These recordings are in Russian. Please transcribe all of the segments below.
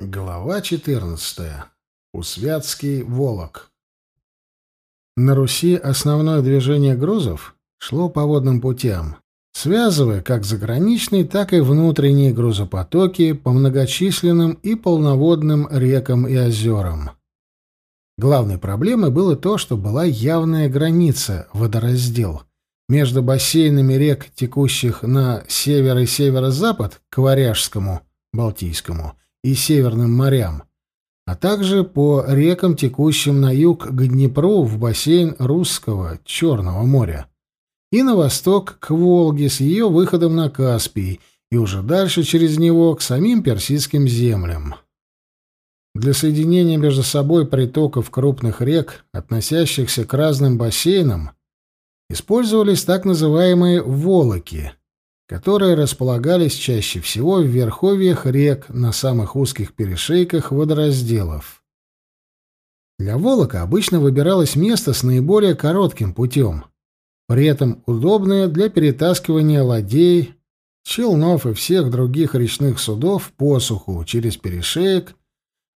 Глава 14. Усвятский Волок. На Руси основное движение грузов шло по водным путям, связывая как заграничные, так и внутренние грузопотоки по многочисленным и полноводным рекам и озерам. Главной проблемой было то, что была явная граница, водораздел, между бассейнами рек, текущих на север и северо-запад, к Варяжскому, Балтийскому, и Северным морям, а также по рекам, текущим на юг к Днепру в бассейн Русского Черного моря, и на восток к Волге с ее выходом на Каспий, и уже дальше через него к самим персидским землям. Для соединения между собой притоков крупных рек, относящихся к разным бассейнам, использовались так называемые «волоки», которые располагались чаще всего в верховьях рек на самых узких перешейках водоразделов. Для Волока обычно выбиралось место с наиболее коротким путем, при этом удобное для перетаскивания ладей, челнов и всех других речных судов по суху через перешеек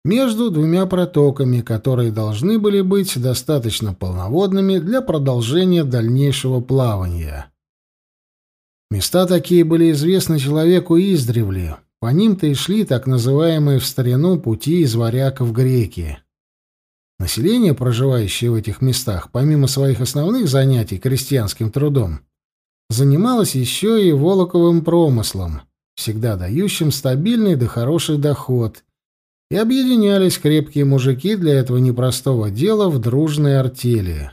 между двумя протоками, которые должны были быть достаточно полноводными для продолжения дальнейшего плавания. Места такие были известны человеку издревле. По ним-то и шли так называемые в старину пути из варяков греки. Население, проживающее в этих местах, помимо своих основных занятий крестьянским трудом, занималось еще и волоковым промыслом, всегда дающим стабильный да хороший доход, и объединялись крепкие мужики для этого непростого дела в дружной артели.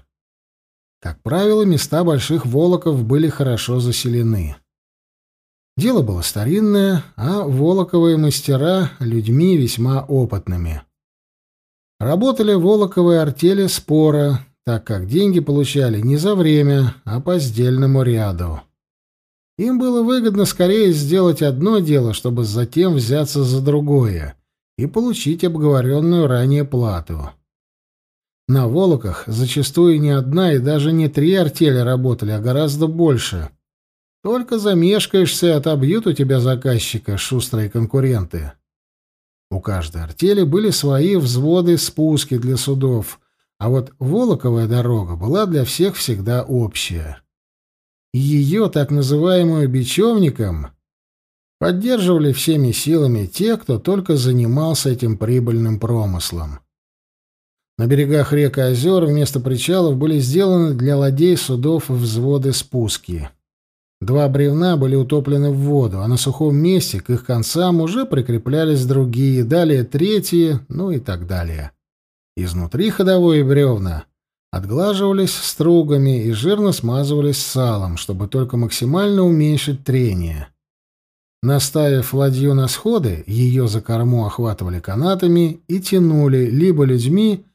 Как правило, места больших волоков были хорошо заселены. Дело было старинное, а волоковые мастера — людьми весьма опытными. Работали волоковые артели спора, так как деньги получали не за время, а по сдельному ряду. Им было выгодно скорее сделать одно дело, чтобы затем взяться за другое и получить обговоренную ранее плату. На Волоках зачастую не одна и даже не три артели работали, а гораздо больше. Только замешкаешься, отобьют у тебя заказчика шустрые конкуренты. У каждой артели были свои взводы спуски для судов, а вот Волоковая дорога была для всех всегда общая. Ее, так называемую бечевником, поддерживали всеми силами те, кто только занимался этим прибыльным промыслом. На берегах рек и озер вместо причалов были сделаны для ладей судов взводы спуски. Два бревна были утоплены в воду, а на сухом месте к их концам уже прикреплялись другие, далее третьи, ну и так далее. Изнутри ходовые бревна отглаживались стругами и жирно смазывались салом, чтобы только максимально уменьшить трение. Наставив ладью на сходы, ее за корму охватывали канатами и тянули либо людьми,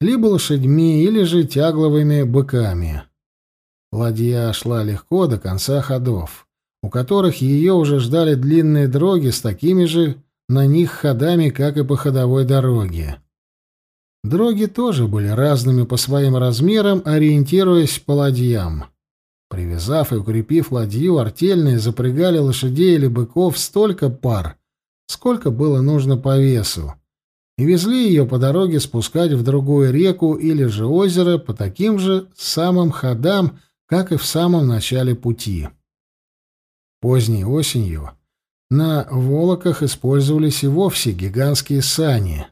либо лошадьми или же тягловыми быками. Ладья шла легко до конца ходов, у которых ее уже ждали длинные дроги с такими же на них ходами, как и по ходовой дороге. Дроги тоже были разными по своим размерам, ориентируясь по ладьям. Привязав и укрепив ладью, артельные запрягали лошадей или быков столько пар, сколько было нужно по весу, и везли ее по дороге спускать в другую реку или же озеро по таким же самым ходам, как и в самом начале пути. Поздней осенью на Волоках использовались и вовсе гигантские сани.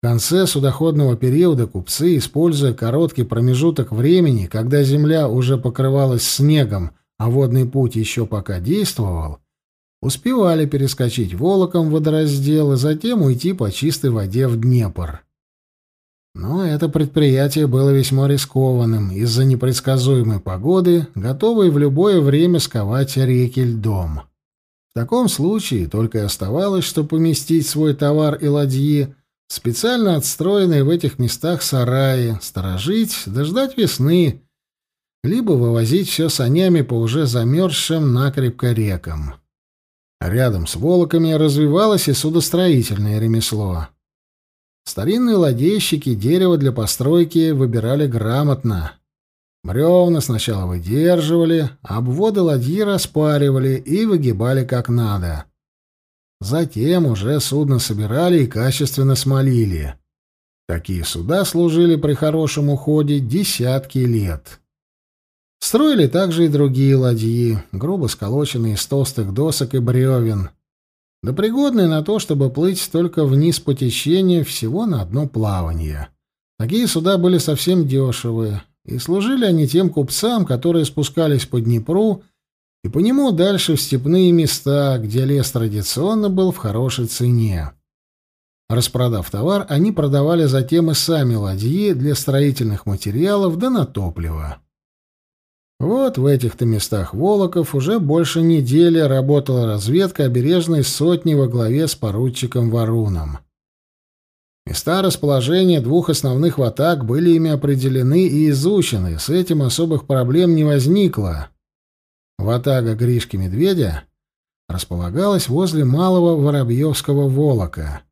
В конце судоходного периода купцы, используя короткий промежуток времени, когда земля уже покрывалась снегом, а водный путь еще пока действовал, успевали перескочить волоком водораздел и затем уйти по чистой воде в Днепр. Но это предприятие было весьма рискованным из-за непредсказуемой погоды, готовой в любое время сковать реки льдом. В таком случае только и оставалось, что поместить свой товар и ладьи в специально отстроенные в этих местах сараи, сторожить, дождать весны, либо вывозить все санями по уже замерзшим накрепко рекам. Рядом с волоками развивалось и судостроительное ремесло. Старинные ладейщики дерево для постройки выбирали грамотно. Бревна сначала выдерживали, обводы ладьи распаривали и выгибали как надо. затем уже судно собирали и качественно смолили. Такие суда служили при хорошем уходе десятки лет. Строили также и другие ладьи, грубо сколоченные из толстых досок и бревен, да пригодные на то, чтобы плыть только вниз по течению всего на одно плавание. Такие суда были совсем дешевые, и служили они тем купцам, которые спускались по Днепру и по нему дальше в степные места, где лес традиционно был в хорошей цене. Распродав товар, они продавали затем и сами ладьи для строительных материалов да на топливо. Вот в этих-то местах Волоков уже больше недели работала разведка обережной сотни во главе с поручиком Варуном. Места расположения двух основных ватаг были ими определены и изучены, с этим особых проблем не возникло. Ватага Гришки Медведя располагалась возле малого Воробьевского Волока,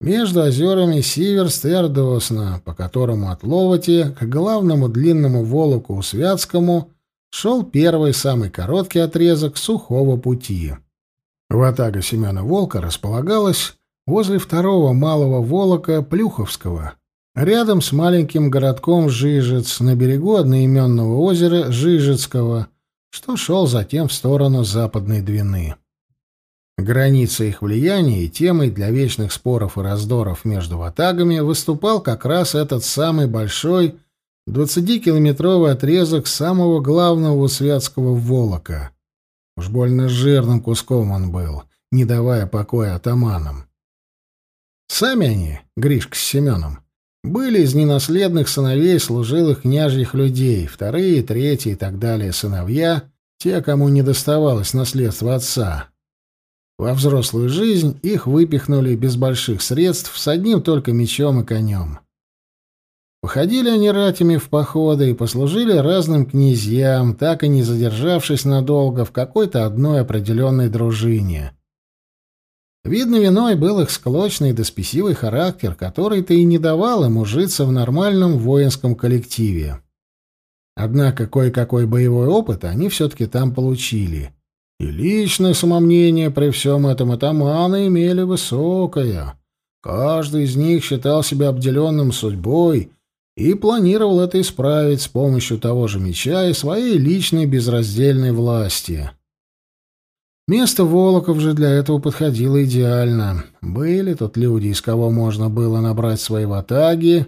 между озерами Сиверст и Ордосна, по которому от Ловоти к главному длинному Волоку Усвятскому шел первый, самый короткий отрезок сухого пути. Ватага Семена Волка располагалась возле второго малого Волока Плюховского, рядом с маленьким городком Жижец на берегу одноименного озера Жижецкого, что шел затем в сторону Западной Двины. Граница их влияния и темой для вечных споров и раздоров между ватагами выступал как раз этот самый большой 20-километровый отрезок самого главного Святского Волока. Уж больно жирным куском он был, не давая покоя атаманам. Сами они, Гришка с Семеном, были из ненаследных сыновей служилых княжьих людей, вторые, третьи и так далее сыновья, те, кому не доставалось наследство отца. Во взрослую жизнь их выпихнули без больших средств с одним только мечом и конем. Походили они ратями в походы и послужили разным князьям, так и не задержавшись надолго в какой-то одной определенной дружине. Видно, виной был их склочный да спесивый характер, который-то и не давал им ужиться в нормальном воинском коллективе. Однако кое-какой боевой опыт они все-таки там получили. И личное самомнение при всем этом атаманы имели высокое. Каждый из них считал себя обделенным судьбой и планировал это исправить с помощью того же меча и своей личной безраздельной власти. Место Волоков же для этого подходило идеально. Были тут люди, из кого можно было набрать свои ватаги,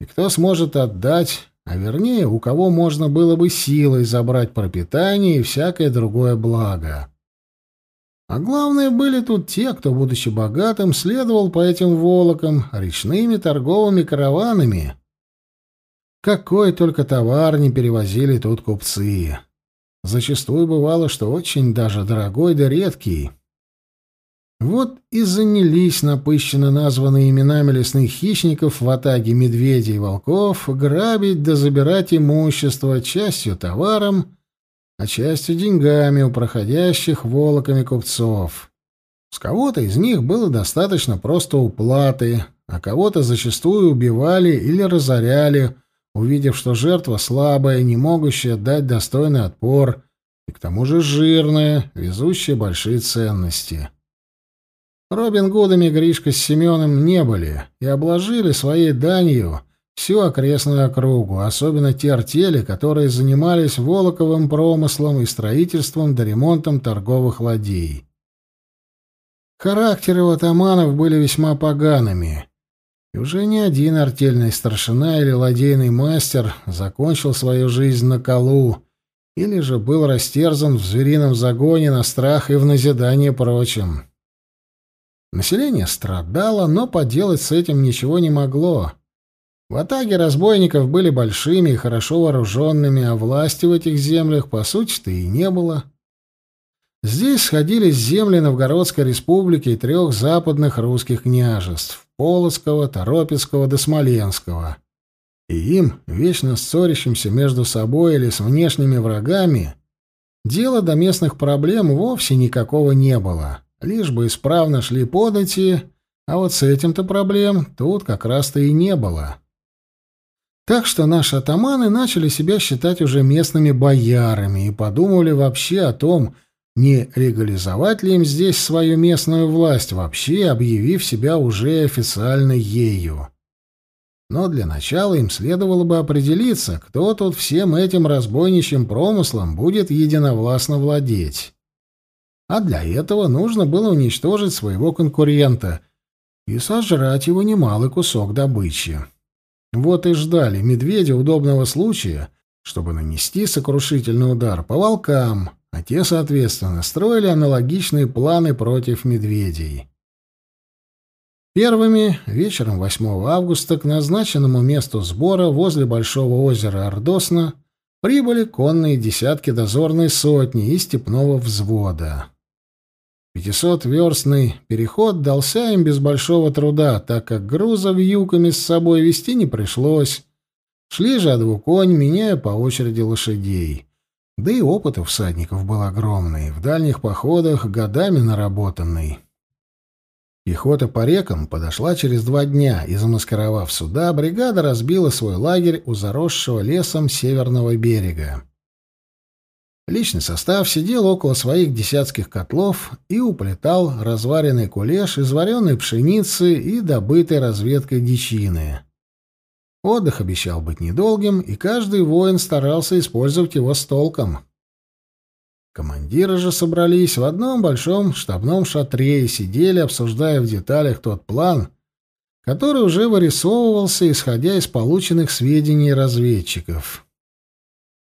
и кто сможет отдать, а вернее, у кого можно было бы силой забрать пропитание и всякое другое благо. А главное, были тут те, кто, будучи богатым, следовал по этим волокам речными торговыми караванами, какой только товар не перевозили тут купцы. Зачастую бывало, что очень даже дорогой да редкий. Вот и занялись напыщенно названные именами лесных хищников в атаге медведей и волков грабить да забирать имущество частью товаром, а частью деньгами у проходящих волоками купцов. С кого-то из них было достаточно просто уплаты, а кого-то зачастую убивали или разоряли, увидев, что жертва слабая, не могущая дать достойный отпор, и к тому же жирная, везущая большие ценности. Робин Гудами Гришка с Семеном не были и обложили своей данью всю окрестную округу, особенно те артели, которые занимались волоковым промыслом и строительством да ремонтом торговых ладей. Характеры у атаманов были весьма погаными, и уже не один артельный старшина или ладейный мастер закончил свою жизнь на колу, или же был растерзан в зверином загоне на страх и в назидание прочим. Население страдало, но поделать с этим ничего не могло. В атаге разбойников были большими и хорошо вооруженными, а власти в этих землях, по сути-то, и не было. Здесь сходились земли Новгородской республики и трех западных русских княжеств. Полоцкого, Торопецкого до Смоленского. И им, вечно ссорящимся между собой или с внешними врагами, дела до местных проблем вовсе никакого не было, лишь бы исправно шли подати, а вот с этим-то проблем тут как раз-то и не было. Так что наши атаманы начали себя считать уже местными боярами и подумали вообще о том, Не легализовать ли им здесь свою местную власть, вообще объявив себя уже официально ею? Но для начала им следовало бы определиться, кто тут всем этим разбойничьим промыслом будет единовластно владеть. А для этого нужно было уничтожить своего конкурента и сожрать его немалый кусок добычи. Вот и ждали медведя удобного случая, чтобы нанести сокрушительный удар по волкам, а те, соответственно, строили аналогичные планы против медведей. Первыми вечером 8 августа к назначенному месту сбора возле Большого озера Ордосна прибыли конные десятки дозорной сотни и степного взвода. Пятисотверстный переход дался им без большого труда, так как грузов юками с собой вести не пришлось. Шли же двуконь, меняя по очереди лошадей. Да и опыт у всадников был огромный, в дальних походах годами наработанный. Пехота по рекам подошла через два дня, и, замаскировав суда, бригада разбила свой лагерь у заросшего лесом северного берега. Личный состав сидел около своих десятских котлов и уплетал разваренный кулеш из вареной пшеницы и добытой разведкой дичины. Отдых обещал быть недолгим, и каждый воин старался использовать его с толком. Командиры же собрались в одном большом штабном шатре и сидели, обсуждая в деталях тот план, который уже вырисовывался, исходя из полученных сведений разведчиков.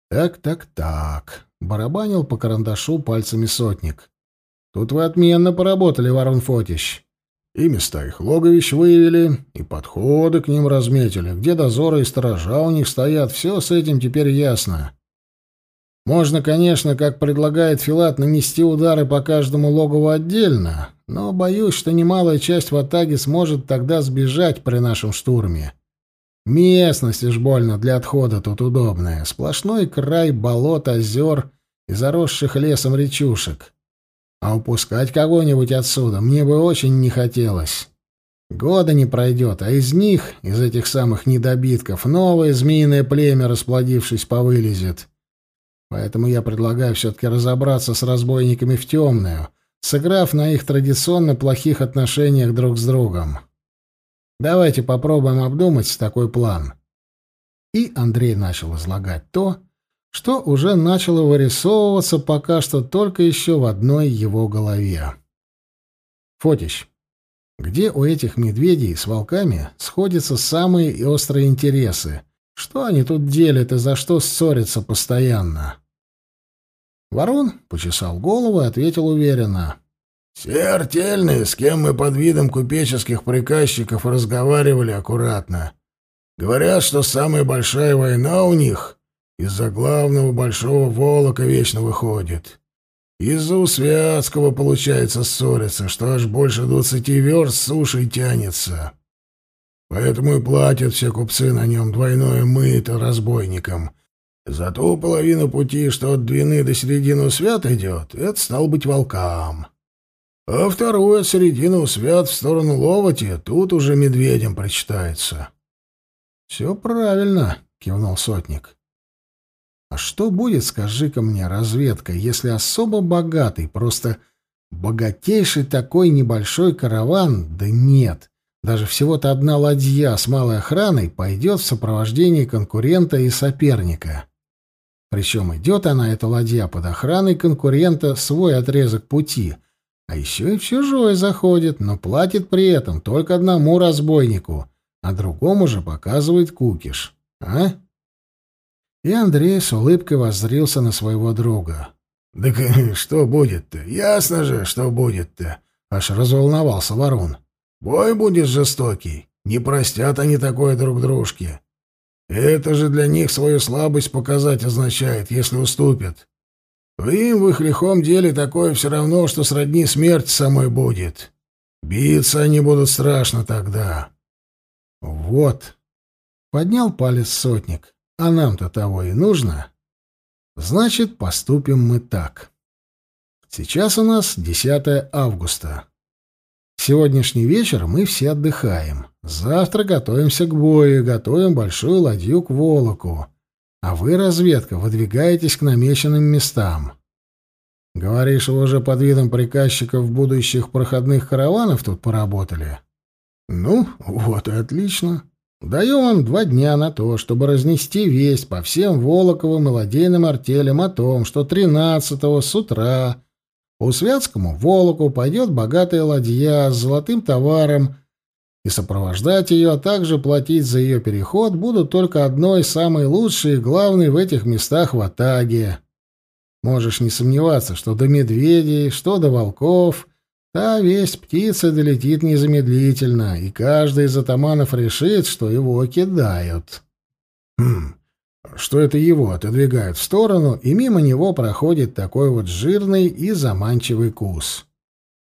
«Так, так, так», — барабанил по карандашу пальцами сотник. «Тут вы отменно поработали, Варон Фотищ. И места их логовищ выявили, и подходы к ним разметили, где дозоры и сторожа у них стоят, все с этим теперь ясно. Можно, конечно, как предлагает Филат, нанести удары по каждому логову отдельно, но боюсь, что немалая часть в атаге сможет тогда сбежать при нашем штурме. Местность уж больно для отхода тут удобная. Сплошной край болот, озер и заросших лесом речушек. А упускать кого-нибудь отсюда мне бы очень не хотелось. Года не пройдет, а из них, из этих самых недобитков, новое змеиное племя, расплодившись, повылезет. Поэтому я предлагаю все-таки разобраться с разбойниками в темную, сыграв на их традиционно плохих отношениях друг с другом. Давайте попробуем обдумать такой план. И Андрей начал излагать то, что уже начало вырисовываться пока что только еще в одной его голове. Фотищ, где у этих медведей с волками сходятся самые острые интересы? Что они тут делят и за что ссорятся постоянно? Ворон почесал голову и ответил уверенно. «Все артельные, с кем мы под видом купеческих приказчиков разговаривали аккуратно. Говорят, что самая большая война у них из-за главного большого волока вечно выходит. Из-за Усвятского, получается, ссорится, что аж больше двадцати верст сушей тянется. Поэтому и платят все купцы на нем двойное мыто разбойникам. За ту половину пути, что от Двины до середины Усвят идет, это стал быть волкам. А вторую от середины Усвят в сторону Ловати тут уже медведям прочитается. — Все правильно, — кивнул сотник. А что будет, скажи-ка мне, разведка, если особо богатый, просто богатейший такой небольшой караван, да нет, даже всего-то одна ладья с малой охраной пойдет в сопровождении конкурента и соперника. Причем идет она, эта ладья, под охраной конкурента свой отрезок пути, а еще и в чужой заходит, но платит при этом только одному разбойнику, а другому же показывает кукиш. А? И Андрей с улыбкой воззрился на своего друга. «Так что будет-то? Ясно же, что будет-то!» Аж разволновался ворон. «Бой будет жестокий. Не простят они такое друг дружке. Это же для них свою слабость показать означает, если уступят. Им в их лихом деле такое все равно, что сродни смерть самой будет. Биться они будут страшно тогда». «Вот!» — поднял палец сотник. А нам-то того и нужно. Значит, поступим мы так. Сейчас у нас 10 августа. Сегодняшний вечер мы все отдыхаем. Завтра готовимся к бою, готовим большую ладью к Волоку. А вы, разведка, выдвигаетесь к намеченным местам. Говоришь, вы уже под видом приказчиков будущих проходных караванов тут поработали? Ну, вот и отлично. Даю вам два дня на то, чтобы разнести весть по всем Волоковым и ладейным артелям о том, что тринадцатого с утра по Святскому Волоку пойдет богатая ладья с золотым товаром, и сопровождать ее, а также платить за ее переход будут только одной самой лучшей и главной в этих местах в Атаге. Можешь не сомневаться, что до медведей, что до волков, та весть птицы долетит незамедлительно, и каждый из атаманов решит, что его кидают. Хм, что это его отодвигают в сторону, и мимо него проходит такой вот жирный и заманчивый кус.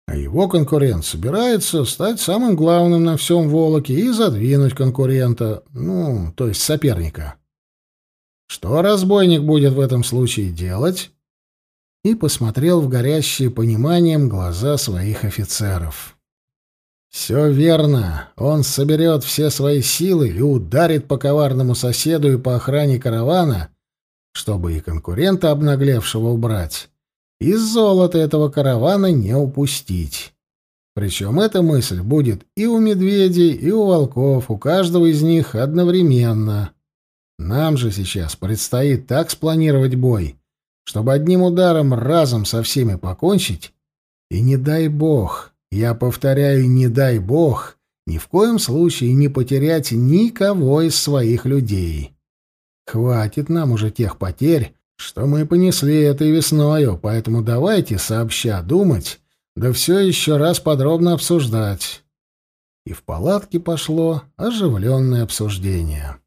А его конкурент собирается стать самым главным на всем Волоке и задвинуть конкурента, ну, то есть соперника. Что разбойник будет в этом случае делать? И посмотрел в горящие пониманием глаза своих офицеров. «Все верно. Он соберет все свои силы и ударит по коварному соседу и по охране каравана, чтобы и конкурента обнаглевшего убрать, и золото этого каравана не упустить. Причем эта мысль будет и у медведей, и у волков, у каждого из них одновременно. Нам же сейчас предстоит так спланировать бой» чтобы одним ударом разом со всеми покончить, и не дай бог, я повторяю, не дай бог, ни в коем случае не потерять никого из своих людей. Хватит нам уже тех потерь, что мы понесли этой весною, поэтому давайте сообща думать, да все еще раз подробно обсуждать. И в палатке пошло оживленное обсуждение.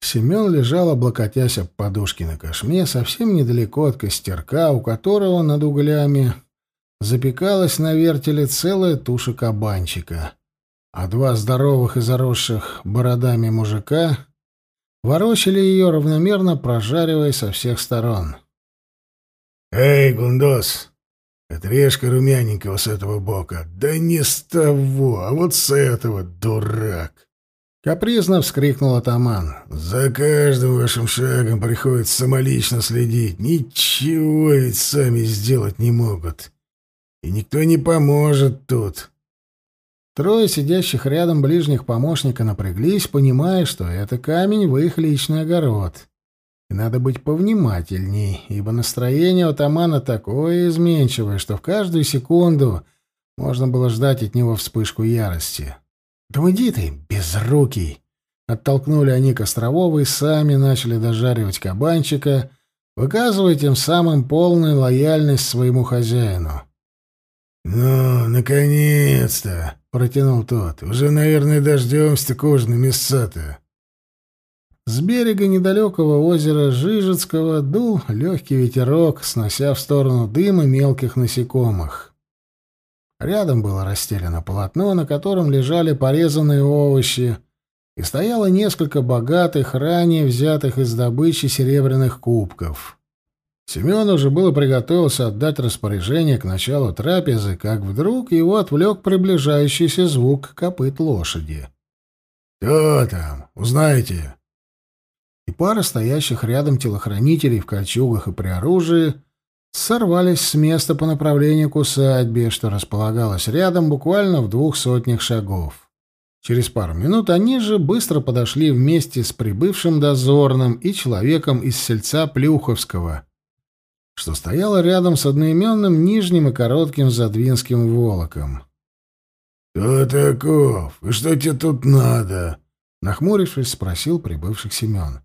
Семен лежал, облокотясь об подушки на кошме, совсем недалеко от костерка, у которого над углями запекалась на вертеле целая туша кабанчика, а два здоровых и заросших бородами мужика ворочали ее, равномерно прожаривая со всех сторон. «Эй, Гундос, отрежь-ка румяненького с этого бока. Да не с того, а вот с этого, дурак!» Капризно вскрикнул атаман. «За каждым вашим шагом приходится самолично следить. Ничего ведь сами сделать не могут. И никто не поможет тут». Трое сидящих рядом ближних помощника напряглись, понимая, что это камень в их личный огород. И надо быть повнимательней, ибо настроение у атамана такое изменчивое, что в каждую секунду можно было ждать от него вспышку ярости. «Да уйди ты, безрукий!» Оттолкнули они Кострового и сами начали дожаривать кабанчика, выказывая тем самым полную лояльность своему хозяину. «Ну, наконец-то!» — протянул тот. «Уже, наверное, дождемся кожны мяса-то». С берега недалекого озера Жижецкого дул легкий ветерок, снося в сторону дыма мелких насекомых. Рядом было расстелено полотно, на котором лежали порезанные овощи, и стояло несколько богатых, ранее взятых из добычи серебряных кубков. Семен уже было приготовился отдать распоряжение к началу трапезы, как вдруг его отвлек приближающийся звук копыт лошади. «Кто там? Узнаете?» И пара стоящих рядом телохранителей в кольчугах и при оружии — сорвались с места по направлению к усадьбе, что располагалось рядом буквально в двух сотнях шагов. Через пару минут они же быстро подошли вместе с прибывшим дозорным и человеком из сельца Плюховского, что стояло рядом с одноименным нижним и коротким задвинским волоком. «Кто таков? И что тебе тут надо?» Нахмурившись, спросил прибывших Семен.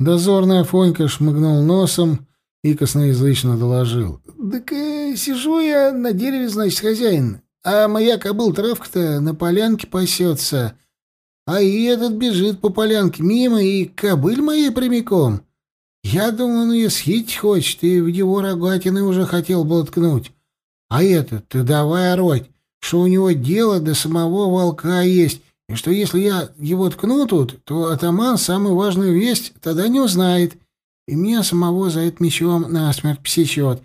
Дозорный Афонька шмыгнул носом и косноязычно доложил. «Так э, сижу я на дереве, значит, хозяин, а моя кобыл травка-то на полянке пасется, а и этот бежит по полянке мимо, и кобыль моей прямиком. Я думаю, он ее съесть хочет, и в его рогатины уже хотел бы ткнуть. А этот, ты давай орать, что у него дело до самого волка есть, и что если я его ткну тут, то атаман самую важную весть тогда не узнает» и меня самого за это мечом насмерть псечет.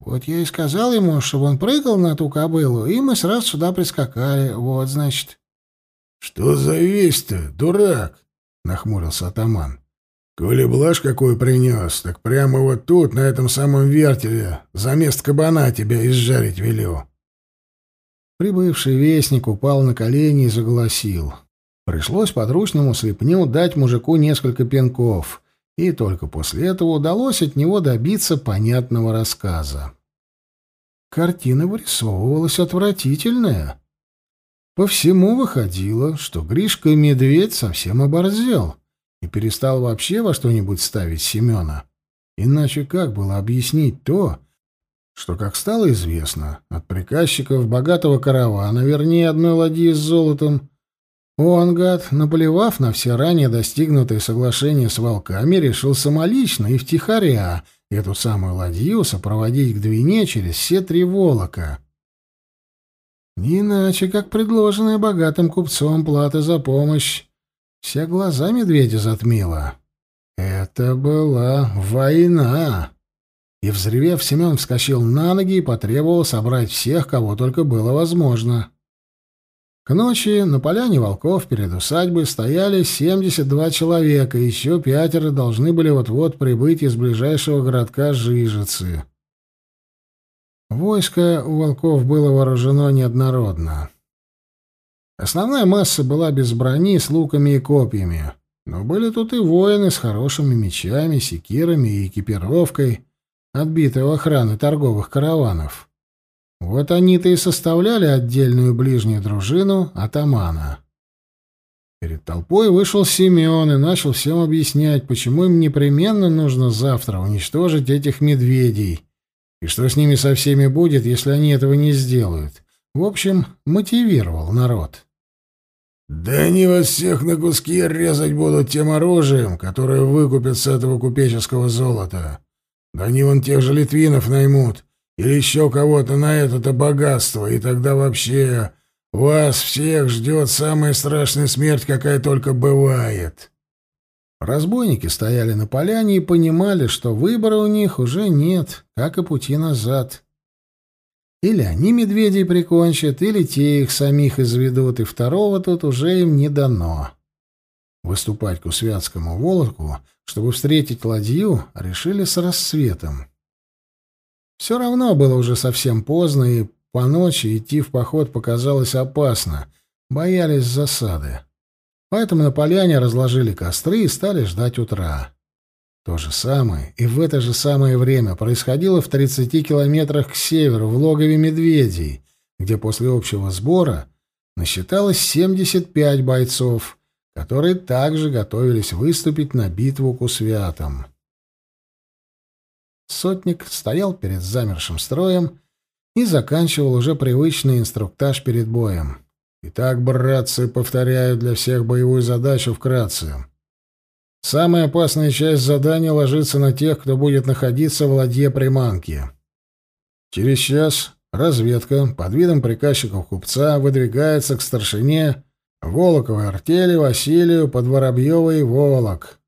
Вот я и сказал ему, чтобы он прыгал на ту кобылу, и мы сразу сюда прискакали. Вот, значит. — Что за весть-то, дурак? — нахмурился атаман. — Коли блажь какую принес, так прямо вот тут, на этом самом вертеле, за место кабана тебя изжарить велю. Прибывший вестник упал на колени и заголосил. Пришлось подручному слепню дать мужику несколько пинков, и только после этого удалось от него добиться понятного рассказа. Картина вырисовывалась отвратительная. По всему выходило, что Гришка-медведь совсем оборзел и перестал вообще во что-нибудь ставить Семена. Иначе как было объяснить то, что, как стало известно, от приказчиков богатого каравана, вернее, одной ладьи с золотом, он, гад, наплевав на все ранее достигнутые соглашения с волками, решил самолично и втихаря эту самую ладью сопроводить к Двине через все три волока. Не иначе, как предложенная богатым купцом плата за помощь, все глаза медведя затмила. Это была война. И, взревев, Семен вскочил на ноги и потребовал собрать всех, кого только было возможно. К ночи на поляне волков перед усадьбой стояли 72 человека, и еще пятеро должны были вот-вот прибыть из ближайшего городка Жижицы. Войско у волков было вооружено неоднородно. Основная масса была без брони, с луками и копьями. Но были тут и воины с хорошими мечами, секирами и экипировкой, отбитой у охраны торговых караванов. Вот они-то и составляли отдельную ближнюю дружину атамана. Перед толпой вышел Семен и начал всем объяснять, почему им непременно нужно завтра уничтожить этих медведей, и что с ними со всеми будет, если они этого не сделают. В общем, мотивировал народ. Да они вас всех на куски резать будут тем оружием, которое выкупят с этого купеческого золота. Да они вон тех же литвинов наймут, или еще кого-то на это-то богатство, и тогда вообще вас всех ждет самая страшная смерть, какая только бывает. Разбойники стояли на поляне и понимали, что выбора у них уже нет, как и пути назад. Или они медведей прикончат, или те их самих изведут, и второго тут уже им не дано. Выступать к Усвятскому Волоку, чтобы встретить ладью, решили с рассветом. Все равно было уже совсем поздно, и по ночи идти в поход показалось опасно, боялись засады. Поэтому на поляне разложили костры и стали ждать утра. То же самое и в это же самое время происходило в 30 километрах к северу, в логове медведей, где после общего сбора насчиталось 75 бойцов, которые также готовились выступить на битву к Усвятам. Сотник стоял перед замершим строем и заканчивал уже привычный инструктаж перед боем. «Итак, братцы, повторяю для всех боевую задачу вкратце». Самая опасная часть задания ложится на тех, кто будет находиться в ладье приманки. Через час разведка под видом приказчиков купца выдвигается к старшине Волоковой артели Василию под Воробьевой Волок.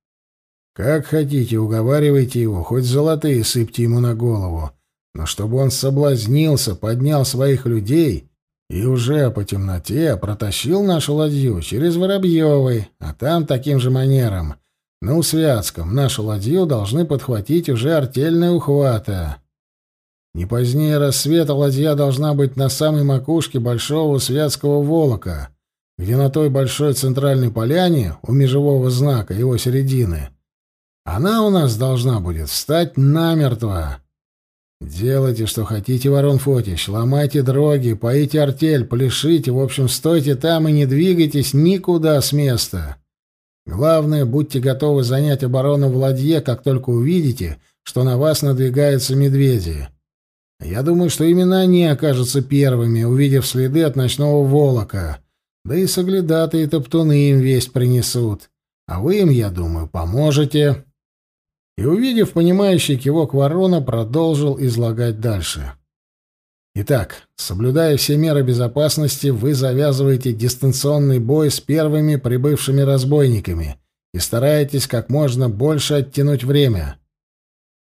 Как хотите, уговаривайте его, хоть золотые сыпьте ему на голову, но чтобы он соблазнился, поднял своих людей и уже по темноте протащил нашу ладью через Воробьевой, а там таким же манером — на Усвятском нашу ладью должны подхватить уже артельная ухвата. Не позднее рассвета ладья должна быть на самой макушке большого Усвятского волока, где на той большой центральной поляне у межевого знака его середины она у нас должна будет встать намертво. Делайте, что хотите, Ворон Фотич, ломайте дроги, поите артель, пляшите, в общем, стойте там и не двигайтесь никуда с места. Главное, будьте готовы занять оборону в ладье, как только увидите, что на вас надвигаются медведи. Я думаю, что именно они окажутся первыми, увидев следы от ночного волока. Да и соглядатые топтуны им весть принесут. А вы им, я думаю, поможете. И, увидев понимающий кивок ворона, продолжил излагать дальше. — Итак, соблюдая все меры безопасности, вы завязываете дистанционный бой с первыми прибывшими разбойниками и стараетесь как можно больше оттянуть время.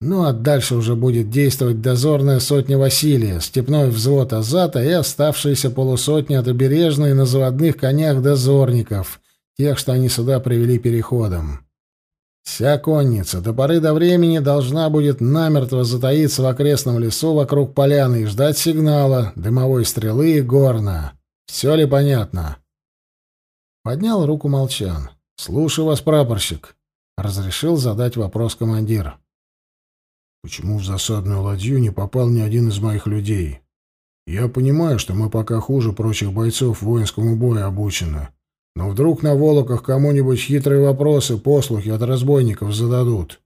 Ну а дальше уже будет действовать дозорная сотня Василия, степной взвод Азата и оставшиеся полусотни от обережной на заводных конях дозорников, тех, что они сюда привели переходом. Вся конница до поры до времени должна будет намертво затаиться в окрестном лесу вокруг поляны и ждать сигнала, дымовой стрелы и горна. Все ли понятно? Поднял руку молчан. «Слушаю вас, прапорщик», — разрешил задать вопрос командир. «Почему в засадную ладью не попал ни один из моих людей? Я понимаю, что мы пока хуже прочих бойцов воинскому бою обучены, но вдруг на Волоках кому-нибудь хитрые вопросы, послухи от разбойников зададут.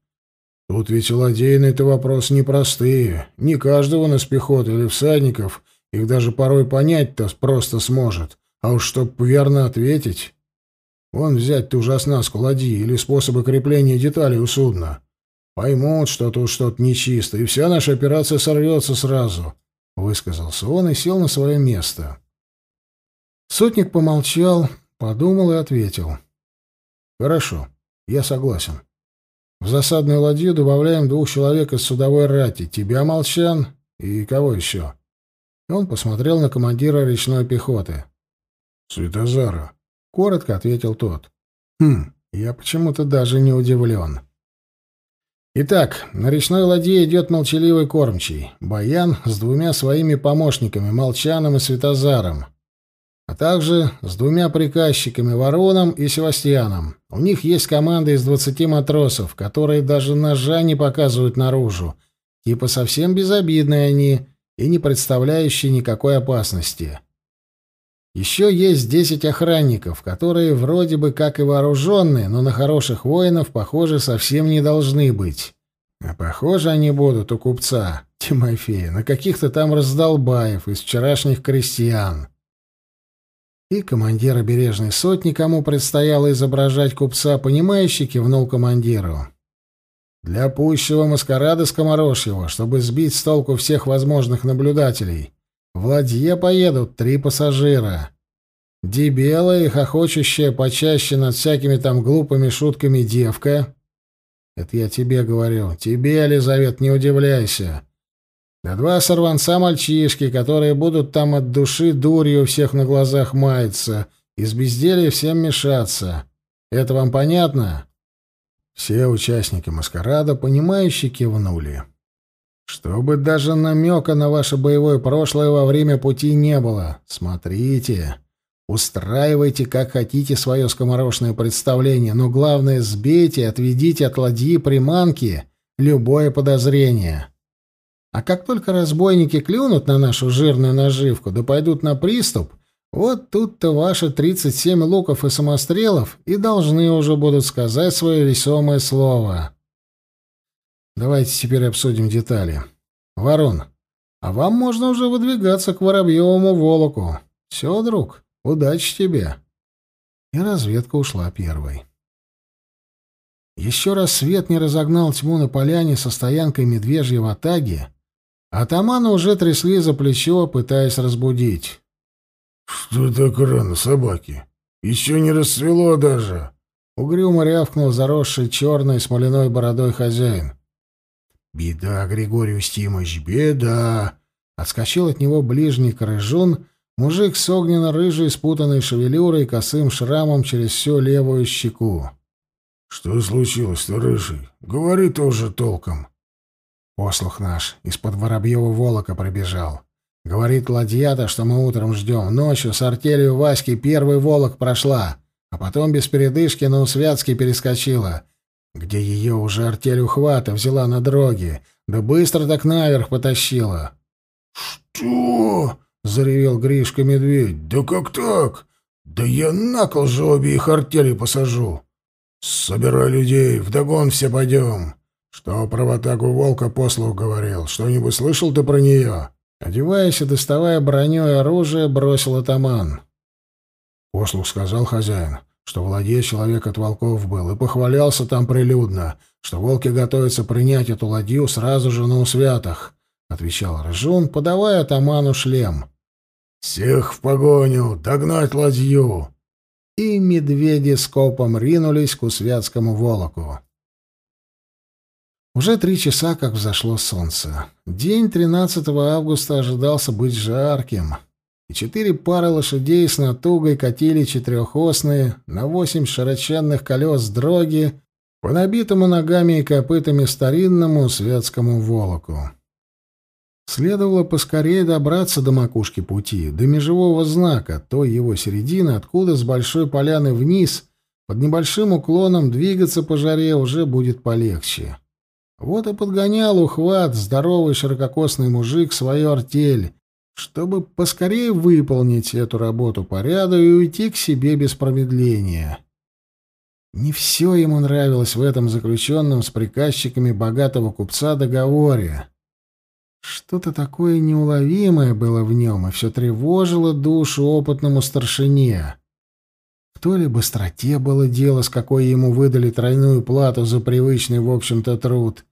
Тут ведь ладейные-то вопросы непростые. Не каждого нас пехоты или всадников их даже порой понять-то просто сможет. А уж чтоб верно ответить... Вон взять ту же оснастку ладьи или способы крепления деталей у судна. Поймут, что тут что-то нечисто, и вся наша операция сорвется сразу, — высказался он и сел на свое место. Сотник помолчал, Подумал и ответил. «Хорошо, я согласен. В засадную ладью добавляем двух человек из судовой рати. Тебя, Молчан, и кого еще?» Он посмотрел на командира речной пехоты. «Светозара», — коротко ответил тот. «Хм, я почему-то даже не удивлен». Итак, на речной ладье идет молчаливый кормчий, Баян с двумя своими помощниками, Молчаном и Светозаром а также с двумя приказчиками Вороном и Севастьяном. У них есть команда из двадцати матросов, которые даже ножа не показывают наружу, типа совсем безобидные они и не представляющие никакой опасности. Еще есть десять охранников, которые вроде бы как и вооруженные, но на хороших воинов, похоже, совсем не должны быть. А похоже они будут у купца Тимофея на каких-то там раздолбаев из вчерашних крестьян и командир обережной сотни, кому предстояло изображать купца, понимающий, кивнул командиру. «Для пущего маскарада скоморожьего, чтобы сбить с толку всех возможных наблюдателей, в ладье поедут три пассажира. Дебелая и хохочущая почаще над всякими там глупыми шутками девка. Это я тебе говорю. Тебе, Елизавет, не удивляйся. Да два сорванца-мальчишки, которые будут там от души дурью всех на глазах маяться, из безделья всем мешаться. Это вам понятно?» Все участники маскарада, понимающие, кивнули. «Чтобы даже намека на ваше боевое прошлое во время пути не было, смотрите, устраивайте как хотите свое скоморошное представление, но главное, сбейте, отведите от ладьи приманки любое подозрение». А как только разбойники клюнут на нашу жирную наживку, да пойдут на приступ, вот тут-то ваши тридцать семь луков и самострелов и должны уже будут сказать свое весомое слово. Давайте теперь обсудим детали. Ворон, а вам можно уже выдвигаться к Воробьевому Волоку. Все, друг, удачи тебе. И разведка ушла первой. Еще раз свет не разогнал тьму на поляне со стоянкой медвежьей в атаге, Атамана уже трясли за плечо, пытаясь разбудить. «Что так рано, собаки? Еще не расцвело даже!» Угрюмо рявкнул заросший черной смоляной бородой хозяин. «Беда, Григорий Устимович, беда!» Отскочил от него ближний корыжун, мужик с огненно-рыжей спутанной шевелюрой и косым шрамом через всю левую щеку. «Что случилось-то, рыжий? Говори тоже толком!» Послух наш из-под Воробьева Волока пробежал. Говорит ладьята, что мы утром ждем. Ночью с артелью Васьки первый Волок прошла, а потом без передышки на Усвятский перескочила, где ее уже артель ухвата взяла на дроги, да быстро так наверх потащила. «Что?» — заревел Гришка Медведь. «Да как так? Да я на кол же обе их артели посажу. Собирай людей, вдогон все пойдем. «Что про ватагу волка послух говорил? Что-нибудь слышал ты про нее?» Одеваясь и доставая броню и оружие, бросил атаман. Послух сказал хозяин, что владея человек от волков был, и похвалялся там прилюдно, что волки готовятся принять эту ладью сразу же на усвятах, — отвечал Рыжун, подавая атаману шлем. «Всех в погоню! Догнать ладью!» И медведи скопом ринулись к усвятскому волоку. Уже три часа, как взошло солнце. День 13 августа ожидался быть жарким, и четыре пары лошадей с натугой катили четырехосные на восемь широченных колес дроги по набитому ногами и копытами старинному святскому волоку. Следовало поскорее добраться до макушки пути, до межевого знака, той его середины, откуда с большой поляны вниз, под небольшим уклоном, двигаться по жаре уже будет полегче. Вот и подгонял ухват здоровый ширококосный мужик свою артель, чтобы поскорее выполнить эту работу по ряду и уйти к себе без промедления. Не все ему нравилось в этом заключенном с приказчиками богатого купца договоре. Что-то такое неуловимое было в нем, и все тревожило душу опытному старшине. В то ли быстроте было дело, с какой ему выдали тройную плату за привычный, в общем-то, труд.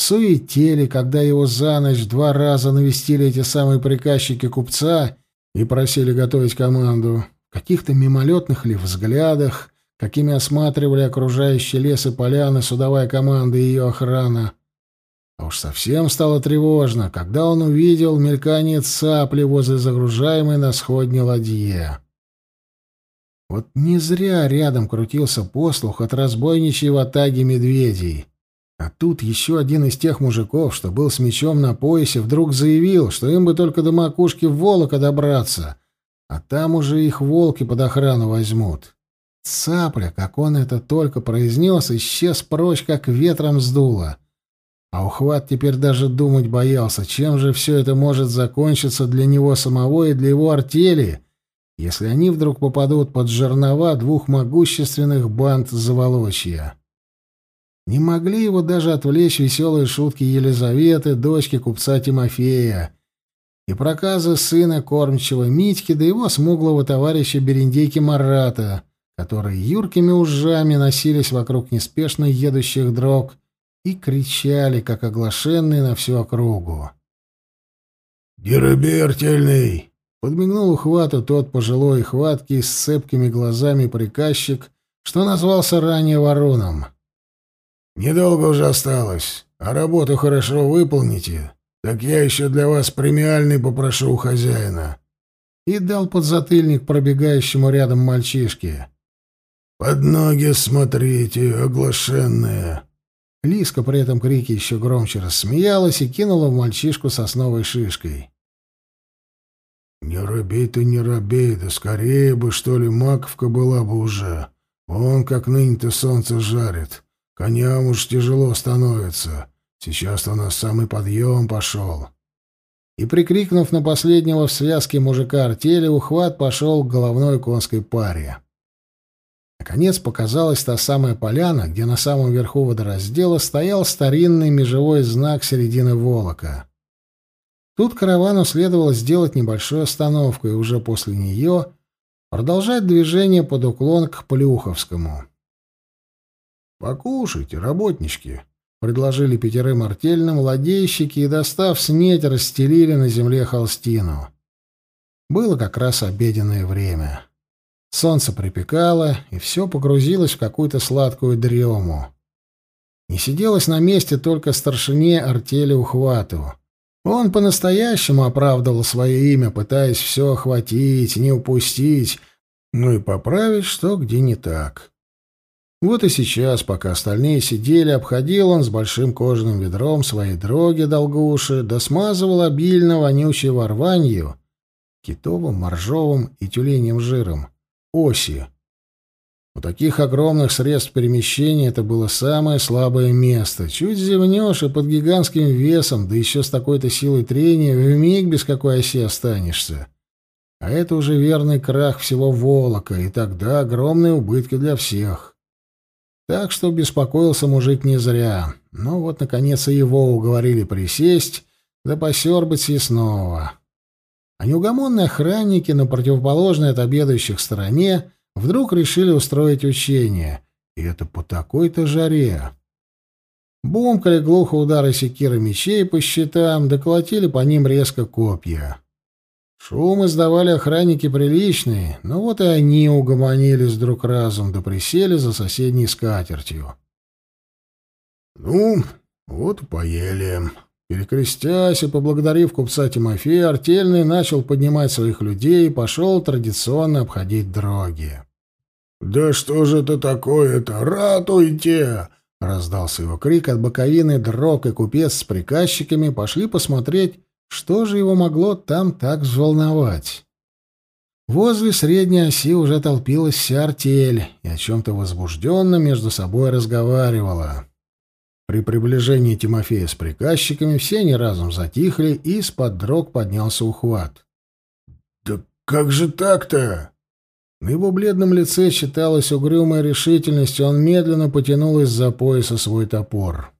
В суете ли, когда его за ночь два раза навестили эти самые приказчики купца и просили готовить команду, в каких-то мимолетных ли взглядах, какими осматривали окружающий лес и поляны судовая команда и ее охрана — а уж совсем стало тревожно, когда он увидел мелькание цапли возле загружаемой на сходне ладье. Вот не зря рядом крутился послух от разбойничьей ватаги медведей. А тут еще один из тех мужиков, что был с мечом на поясе, вдруг заявил, что им бы только до макушки волока добраться, а там уже их волки под охрану возьмут. Цапля, как он это только произнес, исчез прочь, как ветром сдуло. А ухват теперь даже думать боялся, чем же все это может закончиться для него самого и для его артели, если они вдруг попадут под жернова двух могущественных банд Заволочья. Не могли его даже отвлечь веселые шутки Елизаветы, дочки купца Тимофея, и проказы сына кормчего Митьки да его смуглого товарища Берендейки Марата, которые юркими ужами носились вокруг неспешно едущих дрог и кричали, как оглашенные на всю округу. «Геробертельный!» — подмигнул ухвату тот пожилой хваткий с цепкими глазами приказчик, что назвался ранее вороном. «Недолго уже осталось, а работу хорошо выполните, так я еще для вас премиальный попрошу у хозяина». И дал подзатыльник пробегающему рядом мальчишке. «Под ноги смотрите, оглашенные!» Лиска при этом крике еще громче рассмеялась и кинула в мальчишку сосновой шишкой. «Не робей ты, не робей, да скорее бы, что ли, маковка была бы уже. Он как ныне-то солнце жарит. Коням уж тяжело становится. Сейчас у нас самый подъем пошел». И, прикрикнув на последнего в связке мужика артели, ухват пошел к головной конской паре. Наконец показалась та самая поляна, где на самом верху водораздела стоял старинный межевой знак середины Волока. Тут каравану следовало сделать небольшую остановку и уже после нее продолжать движение под уклон к Плюховскому. «Покушайте, работнички», — предложили пятерым артельным ладейщики и, достав снеть, расстелили на земле холстину. Было как раз обеденное время. Солнце припекало, и все погрузилось в какую-то сладкую дрему. Не сиделось на месте только старшине артели ухвату. Он по-настоящему оправдывал свое имя, пытаясь все охватить, не упустить, ну и поправить, что где не так. Вот и сейчас, пока остальные сидели, обходил он с большим кожаным ведром свои дроги долгуши, да смазывал обильно вонючей ворванью, китовым, моржовым и тюленем жиром оси. У таких огромных средств перемещения это было самое слабое место. Чуть зевнешь и под гигантским весом, да еще с такой-то силой трения, вмиг без какой оси останешься. А это уже верный крах всего Волока, и тогда огромные убытки для всех. Так что беспокоился мужик не зря. Но вот, наконец, и его уговорили присесть, да посербать съестного а неугомонные охранники на противоположной от обедающих стороне вдруг решили устроить учение. И это по такой-то жаре. Бумкали глухо удары секиры мечей по щитам, доколотили по ним резко копья. Шум издавали охранники приличные, но вот и они угомонились вдруг разом, да присели за соседней скатертью. «Ну, вот поели», Перекрестясь и поблагодарив купца Тимофея, Артельный начал поднимать своих людей и пошел традиционно обходить дороги. «Да что же это такое-то? Ратуйте! Раздался его крик от боковины, дрог и купец с приказчиками пошли посмотреть, что же его могло там так взволновать. Возле средней оси уже толпилась вся артель и о чем-то возбужденно между собой разговаривала. При приближении Тимофея с приказчиками все они разом затихли, и из-под дрог поднялся ухват. «Да как же так-то?» На его бледном лице читалась угрюмая решительность, и он медленно потянул из-за пояса свой топор.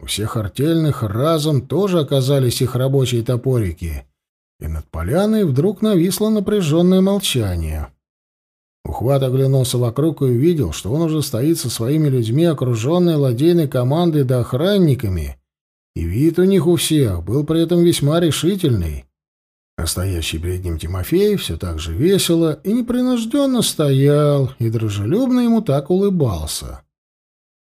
У всех артельных разом тоже оказались их рабочие топорики, и над поляной вдруг нависло напряженное молчание. Ухват оглянулся вокруг и увидел, что он уже стоит со своими людьми, окруженный ладейной командой да охранниками, и вид у них у всех был при этом весьма решительный. А перед ним Тимофей все так же весело и непринужденно стоял, и дружелюбно ему так улыбался.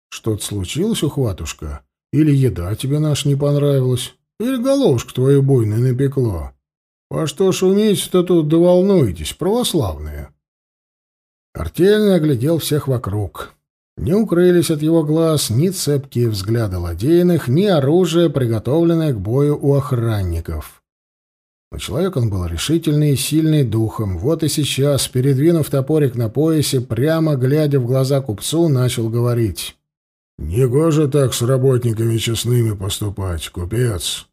«Что-то случилось, ухватушка? Или еда тебе наша не понравилась? Или головушка твою буйная напекло? По что шумите-то тут да волнуетесь, православные?» Артельный оглядел всех вокруг. Не укрылись от его глаз ни цепкие взгляды ладейных, ни оружие, приготовленное к бою у охранников. Но человек он был решительный и сильный духом. Вот и сейчас, передвинув топорик на поясе, прямо глядя в глаза купцу, начал говорить. «Негоже так с работниками честными поступать, купец.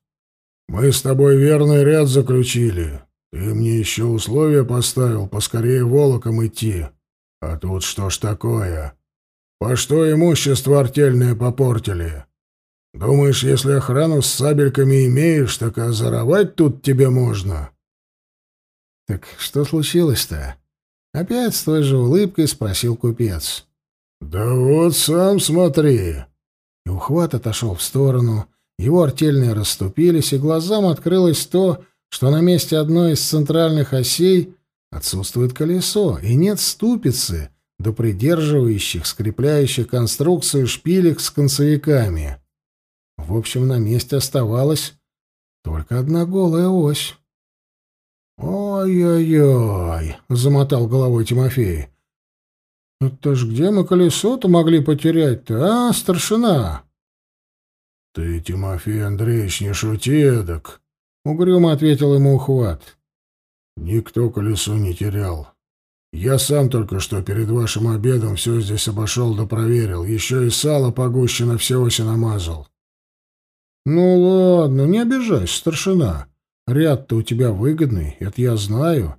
Мы с тобой верный ряд заключили. Ты мне еще условия поставил поскорее волоком идти. А тут что ж такое? По что имущество артельное попортили? Думаешь, если охрану с сабельками имеешь, так озоровать тут тебе можно? Так что случилось-то? Опять с той же улыбкой спросил купец. Да вот сам смотри. И ухват отошел в сторону, его артельные расступились, и глазам открылось то, что на месте одной из центральных осей Отсутствует колесо, и нет ступицы, до придерживающих, скрепляющих конструкцию шпилек с концевиками. В общем, на месте оставалась только одна голая ось. «Ой-ой-ой!» — замотал головой Тимофей. «Это ж где мы колесо-то могли потерять-то, а, старшина?» «Ты, Тимофей Андреевич, не шути эдак!» — угрюмо ответил ему ухват. Никто колесо не терял. Я сам только что перед вашим обедом все здесь обошел да проверил. Еще и сало погуще на все оси намазал. Ну ладно, не обижайся, старшина. Ряд-то у тебя выгодный, это я знаю.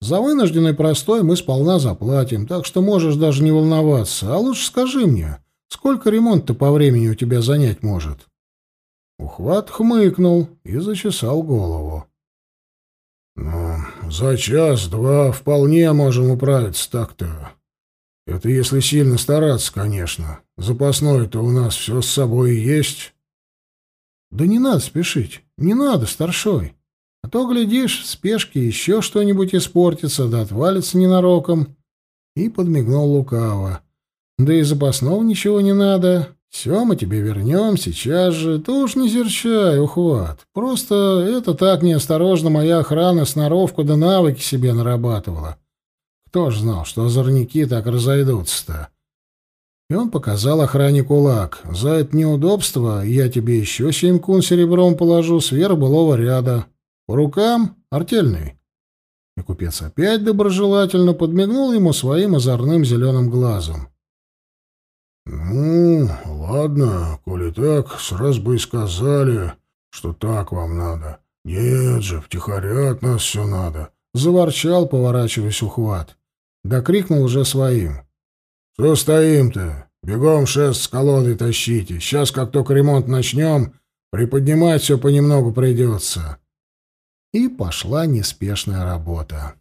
За вынужденный простой мы сполна заплатим, так что можешь даже не волноваться. А лучше скажи мне, сколько ремонт-то по времени у тебя занять может? Ухват хмыкнул и зачесал голову. «Ну, за час-два вполне можем управиться так-то. Это если сильно стараться, конечно. Запасное-то у нас все с собой есть». «Да не надо спешить, не надо, старшой. А то, глядишь, в спешке еще что-нибудь испортится, да отвалится ненароком». И подмигнул лукаво. «Да и запасного ничего не надо. Все, мы тебе вернем сейчас же. Ты уж не зерчай, ухват. Просто это так неосторожно моя охрана сноровку да навыки себе нарабатывала. Кто ж знал, что озорники так разойдутся-то? И он показал охране кулак. За это неудобство я тебе еще семь кун серебром положу сверх былого ряда. По рукам артельный. И купец опять доброжелательно подмигнул ему своим озорным зеленым глазом. «Ну, ладно, коли так, сразу бы и сказали, что так вам надо. Нет же, втихаря от нас все надо». Заворчал, поворачиваясь ухват. Да крикнул уже своим. «Что стоим-то? Бегом шест с колодой тащите. Сейчас, как только ремонт начнем, приподнимать все понемногу придется». И пошла неспешная работа.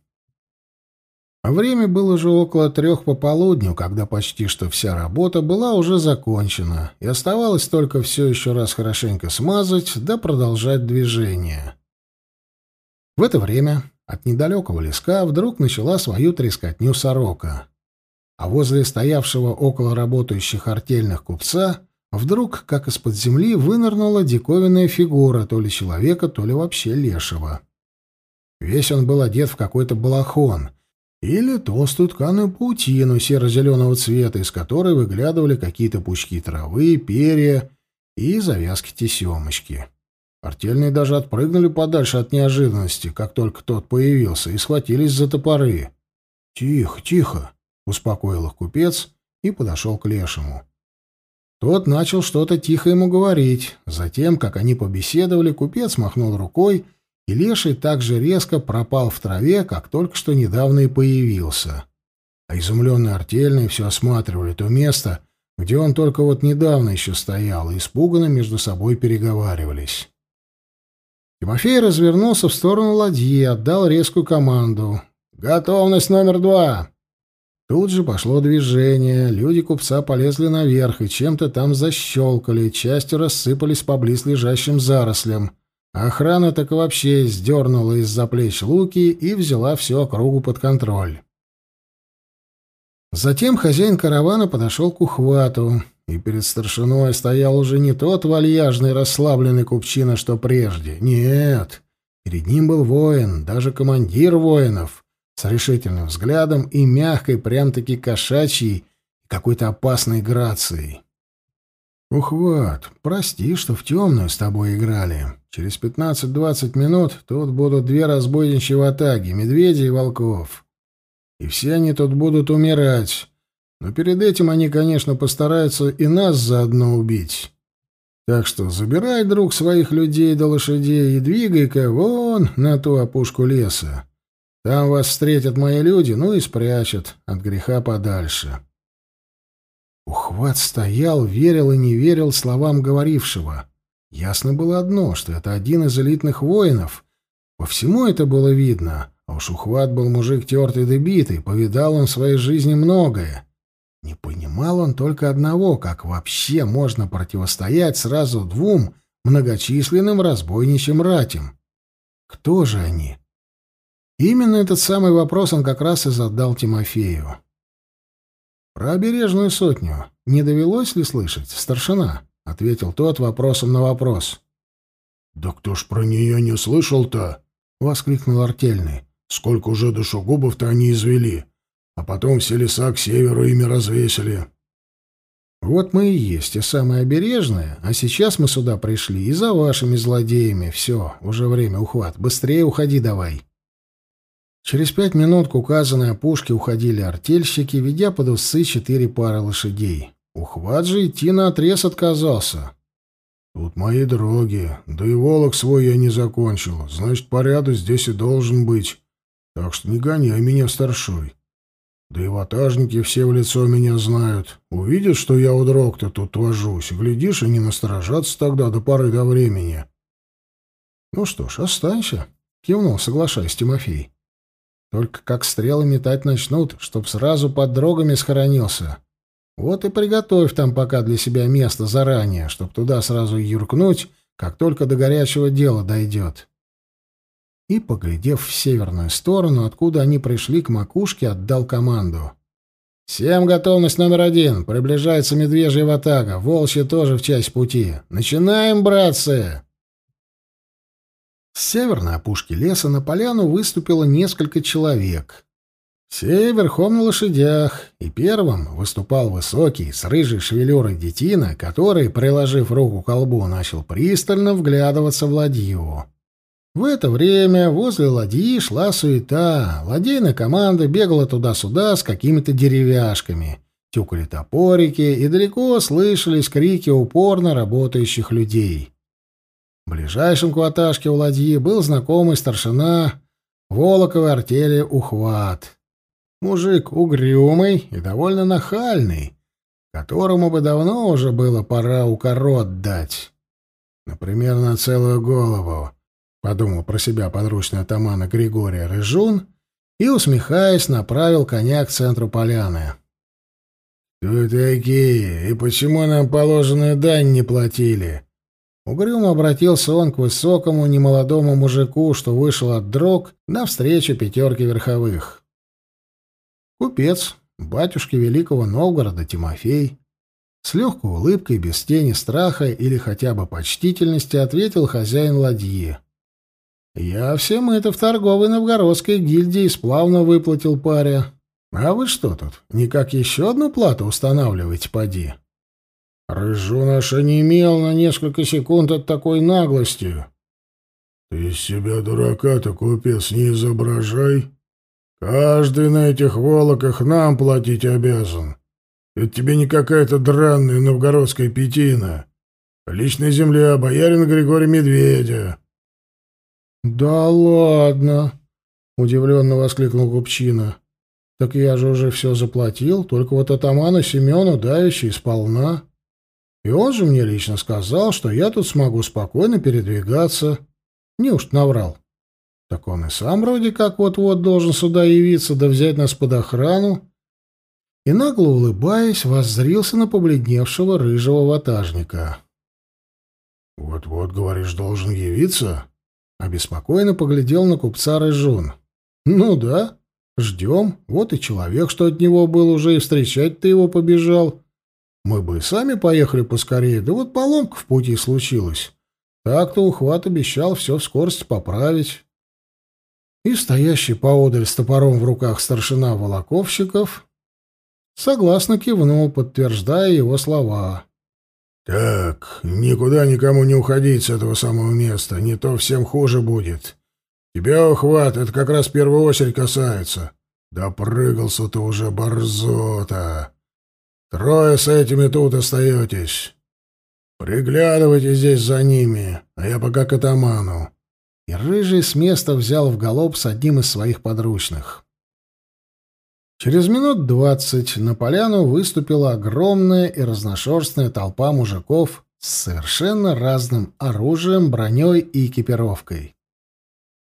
Время было уже около трех пополудню, когда почти что вся работа была уже закончена, и оставалось только все еще раз хорошенько смазать да продолжать движение. В это время от недалекого леска вдруг начала свою трескотню сорока. А возле стоявшего около работающих артельных купца вдруг, как из-под земли, вынырнула диковинная фигура то ли человека, то ли вообще лешего. Весь он был одет в какой-то балахон — или толстую тканую паутину серо-зеленого цвета, из которой выглядывали какие-то пучки травы, перья и завязки тесемочки. Артельные даже отпрыгнули подальше от неожиданности, как только тот появился, и схватились за топоры. «Тихо, тихо!» — успокоил их купец и подошел к лешему. Тот начал что-то тихо ему говорить. Затем, как они побеседовали, купец махнул рукой, и леший так же резко пропал в траве, как только что недавно и появился. А изумленные артельные все осматривали то место, где он только вот недавно еще стоял, и испуганно между собой переговаривались. Тимофей развернулся в сторону ладьи отдал резкую команду. «Готовность номер два!» Тут же пошло движение, люди купца полезли наверх и чем-то там защелкали, частью рассыпались по близлежащим зарослям. охрана так вообще сдернула из-за плеч луки и взяла всю округу под контроль. Затем хозяин каравана подошел к ухвату, и перед старшиной стоял уже не тот вальяжный расслабленный купчина, что прежде. Нет, перед ним был воин, даже командир воинов — с решительным взглядом и мягкой, прям-таки кошачьей, какой-то опасной грацией. «Ухват, прости, что в темную с тобой играли. Через пятнадцать-двадцать минут тут будут две разбойничьи ватаги, медведей и волков. И все они тут будут умирать. Но перед этим они, конечно, постараются и нас заодно убить. Так что забирай, друг, своих людей до лошадей и двигай-ка вон на ту опушку леса. Там вас встретят мои люди, ну и спрячут от греха подальше. Ухват стоял, верил и не верил словам говорившего. Ясно было одно, что это один из элитных воинов. По всему это было видно, а уж Ухват был мужик тертый да битый, повидал он в своей жизни многое. Не понимал он только одного, как вообще можно противостоять сразу двум многочисленным разбойничьим ратям. Кто же они? Именно этот самый вопрос он как раз и задал Тимофею. «Про обережную сотню не довелось ли слышать, старшина?» — ответил тот вопросом на вопрос. «Да кто ж про нее не слышал-то?» — воскликнул Артельный. «Сколько уже душегубов-то они извели, а потом все леса к северу ими развесили». «Вот мы и есть те самые обережные, а сейчас мы сюда пришли и за вашими злодеями. Все, уже время ухват. Быстрее уходи давай». Через пять минут к указанной опушке уходили артельщики, ведя под усы четыре пары лошадей. Ухват же идти на отрез отказался. «Тут мои дороги, да и волок свой я не закончил, значит, порядок здесь и должен быть, так что не гоняй меня старшой. Да и ватажники все в лицо меня знают. Увидят, что я у дрог-то тут вожусь, глядишь, и не насторожатся тогда до поры до времени». «Ну что ж, останься», — кивнул, соглашаясь Тимофей. Только как стрелы метать начнут, чтоб сразу под дрогами схоронился. Вот и приготовь там пока для себя место заранее, чтоб туда сразу юркнуть, как только до горячего дела дойдет. И, поглядев в северную сторону, откуда они пришли к макушке, отдал команду. «Всем готовность номер один. Приближается медвежья ватага. Волчья тоже в часть пути. Начинаем, братцы!» С северной опушки леса на поляну выступило несколько человек. Все верхом на лошадях, и первым выступал высокий, с рыжей шевелюрой детина, который, приложив руку к колбу, начал пристально вглядываться в ладью. В это время возле ладьи шла суета. Ладейная команда бегала туда-сюда с какими-то деревяшками. Тюкали топорики, и далеко слышались крики упорно работающих людей. Ближайшим к ваташке у ладьи был знакомый старшина Волоковой артели «Ухват». Мужик угрюмый и довольно нахальный, которому бы давно уже было пора укорот дать. Например, на целую голову, — подумал про себя подручный атамана Григория Рыжун и, усмехаясь, направил коня к центру поляны. «Кто такие? И почему нам положенную дань не платили?» Угрюмо обратился он к высокому, немолодому мужику, что вышел от дрог навстречу пятерке верховых. Купец, батюшки Великого Новгорода Тимофей, с легкой улыбкой, без тени страха или хотя бы почтительности ответил хозяин ладьи. Я всем это в торговой новгородской гильдии сплавно выплатил паре. А вы что тут, никак еще одну плату устанавливаете, поди? Рыжу наша не имел на несколько секунд от такой наглости. Ты из себя дурака-то, купец, не изображай. Каждый на этих волоках нам платить обязан. Это тебе не какая-то дранная новгородская пятина. Личная земля боярина Григория Медведя. «Да ладно!» — удивленно воскликнул Купчина. «Так я же уже все заплатил, только вот атаману Семену давящий сполна. И он же мне лично сказал, что я тут смогу спокойно передвигаться. Неужто наврал? Так он и сам вроде как вот-вот должен сюда явиться да взять нас под охрану». И нагло улыбаясь, воззрился на побледневшего рыжего ватажника. «Вот-вот, говоришь, должен явиться?» Обеспокоенно поглядел на купца Рыжун. «Ну да, ждем. Вот и человек, что от него был, уже и встречать ты его побежал. Мы бы и сами поехали поскорее, да вот поломка в пути случилась. Так-то ухват обещал все в скорости поправить». И стоящий поодаль с топором в руках старшина Волоковщиков согласно кивнул, подтверждая его слова. «Так, никуда никому не уходить с этого самого места, не то всем хуже будет. Тебя, ухват, это как раз первую очередь касается. Допрыгался ты уже, борзота. Трое с этими тут остаетесь. Приглядывайте здесь за ними, а я пока к атаману». И рыжий с места взял в галоп с одним из своих подручных. Через минут двадцать на поляну выступила огромная и разношерстная толпа мужиков с совершенно разным оружием, броней и экипировкой.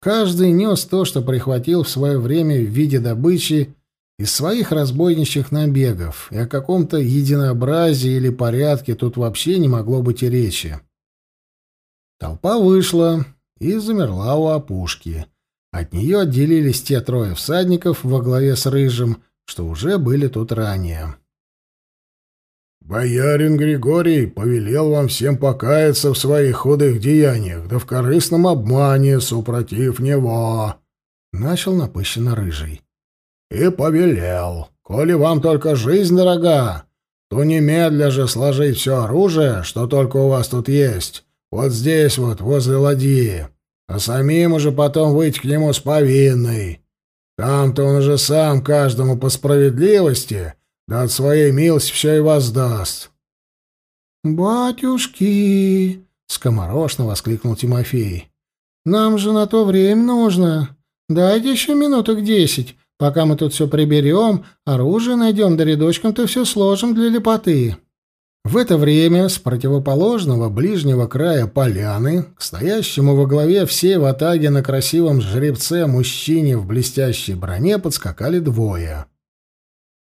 Каждый нес то, что прихватил в свое время в виде добычи из своих разбойничьих набегов, и о каком-то единообразии или порядке тут вообще не могло быть и речи. Толпа вышла и замерла у опушки — от нее отделились те трое всадников во главе с Рыжим, что уже были тут ранее. «Боярин Григорий повелел вам всем покаяться в своих худых деяниях, да в корыстном обмане, супротив него», — начал напыщенно Рыжий. «И повелел, коли вам только жизнь дорога, то немедля же сложить все оружие, что только у вас тут есть, вот здесь вот, возле ладьи, а самим уже потом выйти к нему с повинной. Там-то он уже сам каждому по справедливости, да от своей милости все и воздаст. «Батюшки!» — скоморошно воскликнул Тимофей. «Нам же на то время нужно. Дайте еще минуток десять, пока мы тут все приберем, оружие найдем, да рядочком-то все сложим для лепоты». В это время с противоположного ближнего края поляны к стоящему во главе всей ватаги на красивом жеребце мужчине в блестящей броне подскакали двое.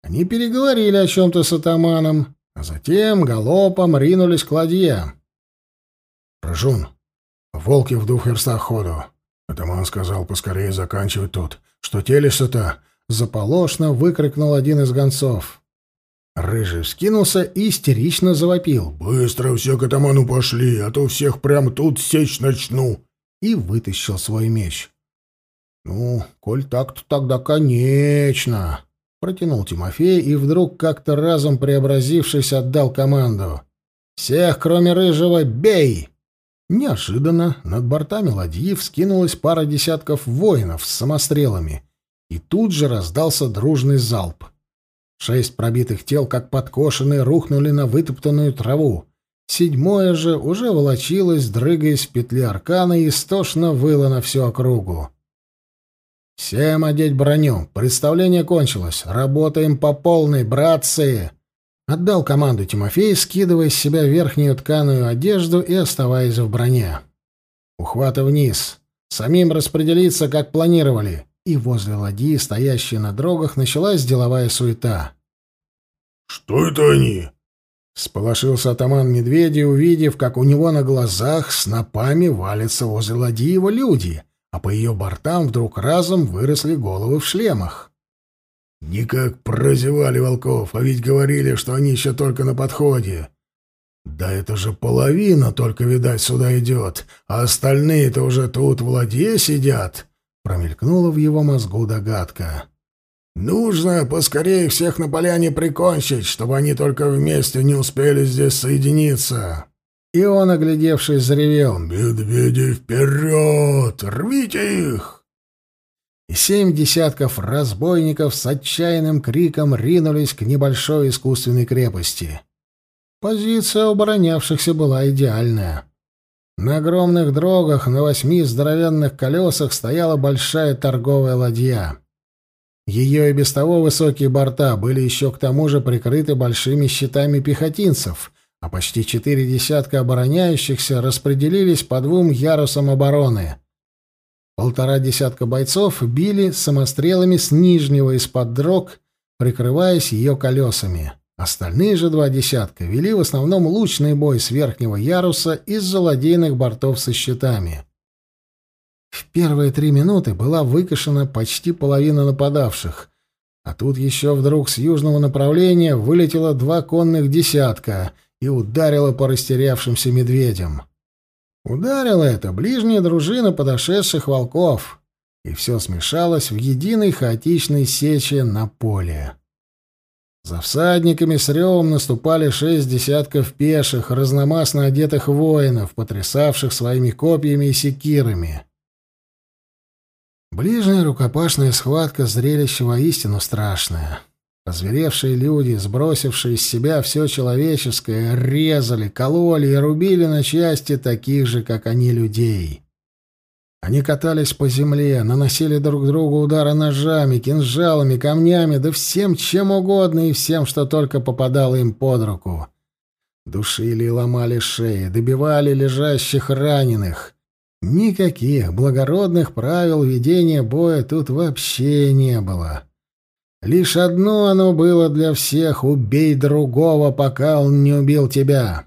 Они переговорили о чем-то с атаманом, а затем галопом ринулись к ладье. «Прожун, волки в двух верстах ходу!» Атаман сказал поскорее заканчивать тут. «Что телешься-то?» — заполошно выкрикнул один из гонцов. Рыжий вскинулся и истерично завопил. «Быстро все к атаману пошли, а то всех прямо тут сечь начну!» И вытащил свой меч. «Ну, коль так, то тогда конечно!» Протянул Тимофей и вдруг, как-то разом преобразившись, отдал команду. «Всех, кроме Рыжего, бей!» Неожиданно над бортами ладьи вскинулась пара десятков воинов с самострелами, и тут же раздался дружный залп. Шесть пробитых тел, как подкошенные, рухнули на вытоптанную траву. Седьмое же уже волочилось, дрыгаясь в петле аркана, и истошно выло на всю округу. «Всем одеть броню. Представление кончилось. Работаем по полной, братцы!» Отдал команду Тимофей, скидывая с себя верхнюю тканую одежду и оставаясь в броне. «Ухваты вниз. Самим распределиться, как планировали и возле ладьи, стоящей на дрогах, началась деловая суета. «Что это они?» — сполошился атаман медведя, увидев, как у него на глазах снопами валятся возле ладьи его люди, а по ее бортам вдруг разом выросли головы в шлемах. «Никак прозевали волков, а ведь говорили, что они еще только на подходе. Да это же половина только, видать, сюда идет, а остальные-то уже тут в ладье сидят, промелькнула в его мозгу догадка. Нужно поскорее всех на поляне прикончить, чтобы они только вместе не успели здесь соединиться. И он, оглядевшись, заревел. «Медведи вперед! Рвите их!» И семь десятков разбойников с отчаянным криком ринулись к небольшой искусственной крепости. Позиция оборонявшихся была идеальная. На огромных дрогах на восьми здоровенных колесах стояла большая торговая ладья. Ее и без того высокие борта были еще к тому же прикрыты большими щитами пехотинцев, а почти четыре десятка обороняющихся распределились по двум ярусам обороны. Полтора десятка бойцов били самострелами с нижнего из-под дрог, прикрываясь ее колесами. Остальные же два десятка вели в основном лучный бой с верхнего яруса из-за ладейных бортов со щитами. В первые три минуты была выкашена почти половина нападавших, а тут еще вдруг с южного направления вылетело два конных десятка и ударила по растерявшимся медведям. Ударила это ближняя дружина подошедших волков, и все смешалось в единой хаотичной сече на поле. За всадниками с ревом наступали шесть десятков пеших, разномастно одетых воинов, потрясавших своими копьями и секирами. Ближняя рукопашная схватка зрелище воистину страшное. Озверевшие люди, сбросившие из себя все человеческое, резали, кололи и рубили на части таких же, как они, людей. Они катались по земле, наносили друг другу удары ножами, кинжалами, камнями, да всем чем угодно и всем, что только попадало им под руку. Душили и ломали шеи, добивали лежащих раненых. Никаких благородных правил ведения боя тут вообще не было. Лишь одно оно было для всех — убей другого, пока он не убил тебя.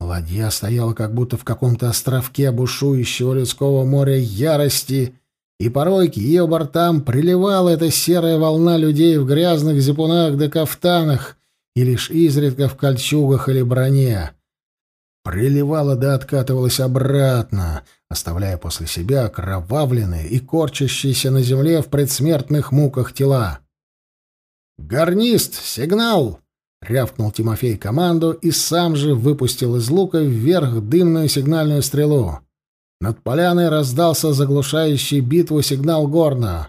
Ладья стояла как будто в каком-то островке бушующего людского моря ярости, и порой к ее бортам приливала эта серая волна людей в грязных зипунах да кафтанах и лишь изредка в кольчугах или броне. Приливала да откатывалась обратно, оставляя после себя окровавленные и корчащиеся на земле в предсмертных муках тела. «Гарнист! Сигнал!» — рявкнул Тимофей команду и сам же выпустил из лука вверх дымную сигнальную стрелу. Над поляной раздался заглушающий битву сигнал горна.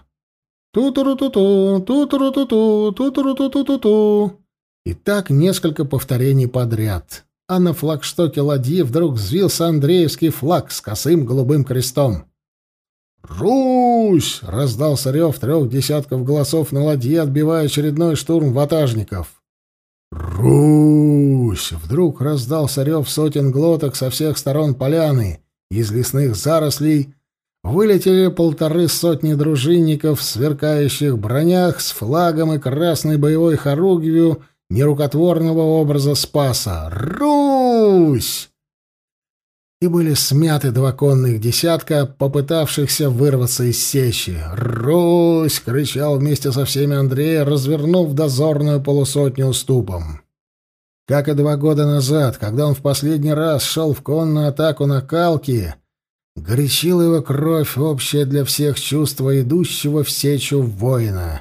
«Ту-туру-ту-ту, ту-туру-ту-ту, ту-туру-ту-ту-ту-ту». И так несколько повторений подряд. А на флагштоке ладьи вдруг взвился Андреевский флаг с косым голубым крестом. «Русь!» — раздался рев трех десятков голосов на ладье, отбивая очередной штурм ватажников. «Русь!» — вдруг раздался рев сотен глоток со всех сторон поляны. Из лесных зарослей вылетели полторы сотни дружинников в сверкающих бронях с флагом и красной боевой хоругвью нерукотворного образа Спаса. «Русь!» И были смяты два конных десятка, попытавшихся вырваться из сечи. «Русь!» — кричал вместе со всеми Андрей, развернув дозорную полусотню уступом. Как и два года назад, когда он в последний раз шел в конную атаку на Калки, горячила его кровь, общая для всех чувства идущего в сечу воина.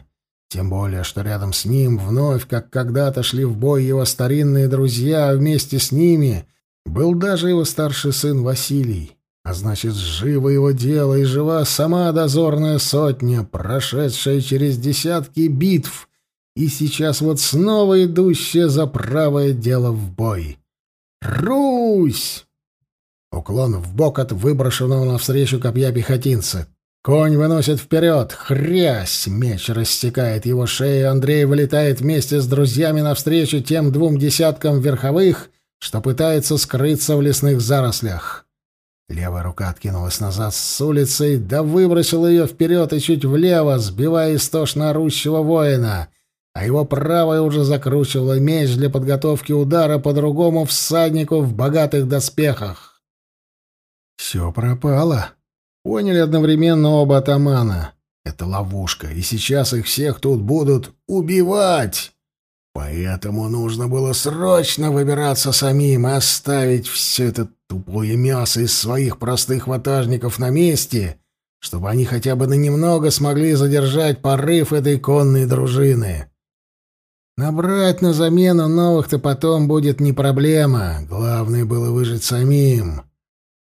Тем более, что рядом с ним вновь, как когда-то шли в бой его старинные друзья, а вместе с ними — был даже его старший сын Василий, а значит, живо его дело и жива сама дозорная сотня, прошедшая через десятки битв и сейчас вот снова идущая за правое дело в бой. «Русь!» Уклон в бок от выброшенного навстречу копья пехотинца. Конь выносит вперед. Хрясь! Меч рассекает его шею. Андрей вылетает вместе с друзьями навстречу тем двум десяткам верховых — что пытается скрыться в лесных зарослях. Левая рука откинулась назад с улицы, да выбросила ее вперед и чуть влево, сбивая истошно орущего воина, а его правая уже закручивала меч для подготовки удара по другому всаднику в богатых доспехах. Все пропало. Поняли одновременно оба атамана. Это ловушка, и сейчас их всех тут будут убивать. Поэтому нужно было срочно выбираться самим и оставить все это тупое мясо из своих простых ватажников на месте, чтобы они хотя бы на немного смогли задержать порыв этой конной дружины. Набрать на замену новых-то потом будет не проблема. Главное было выжить самим.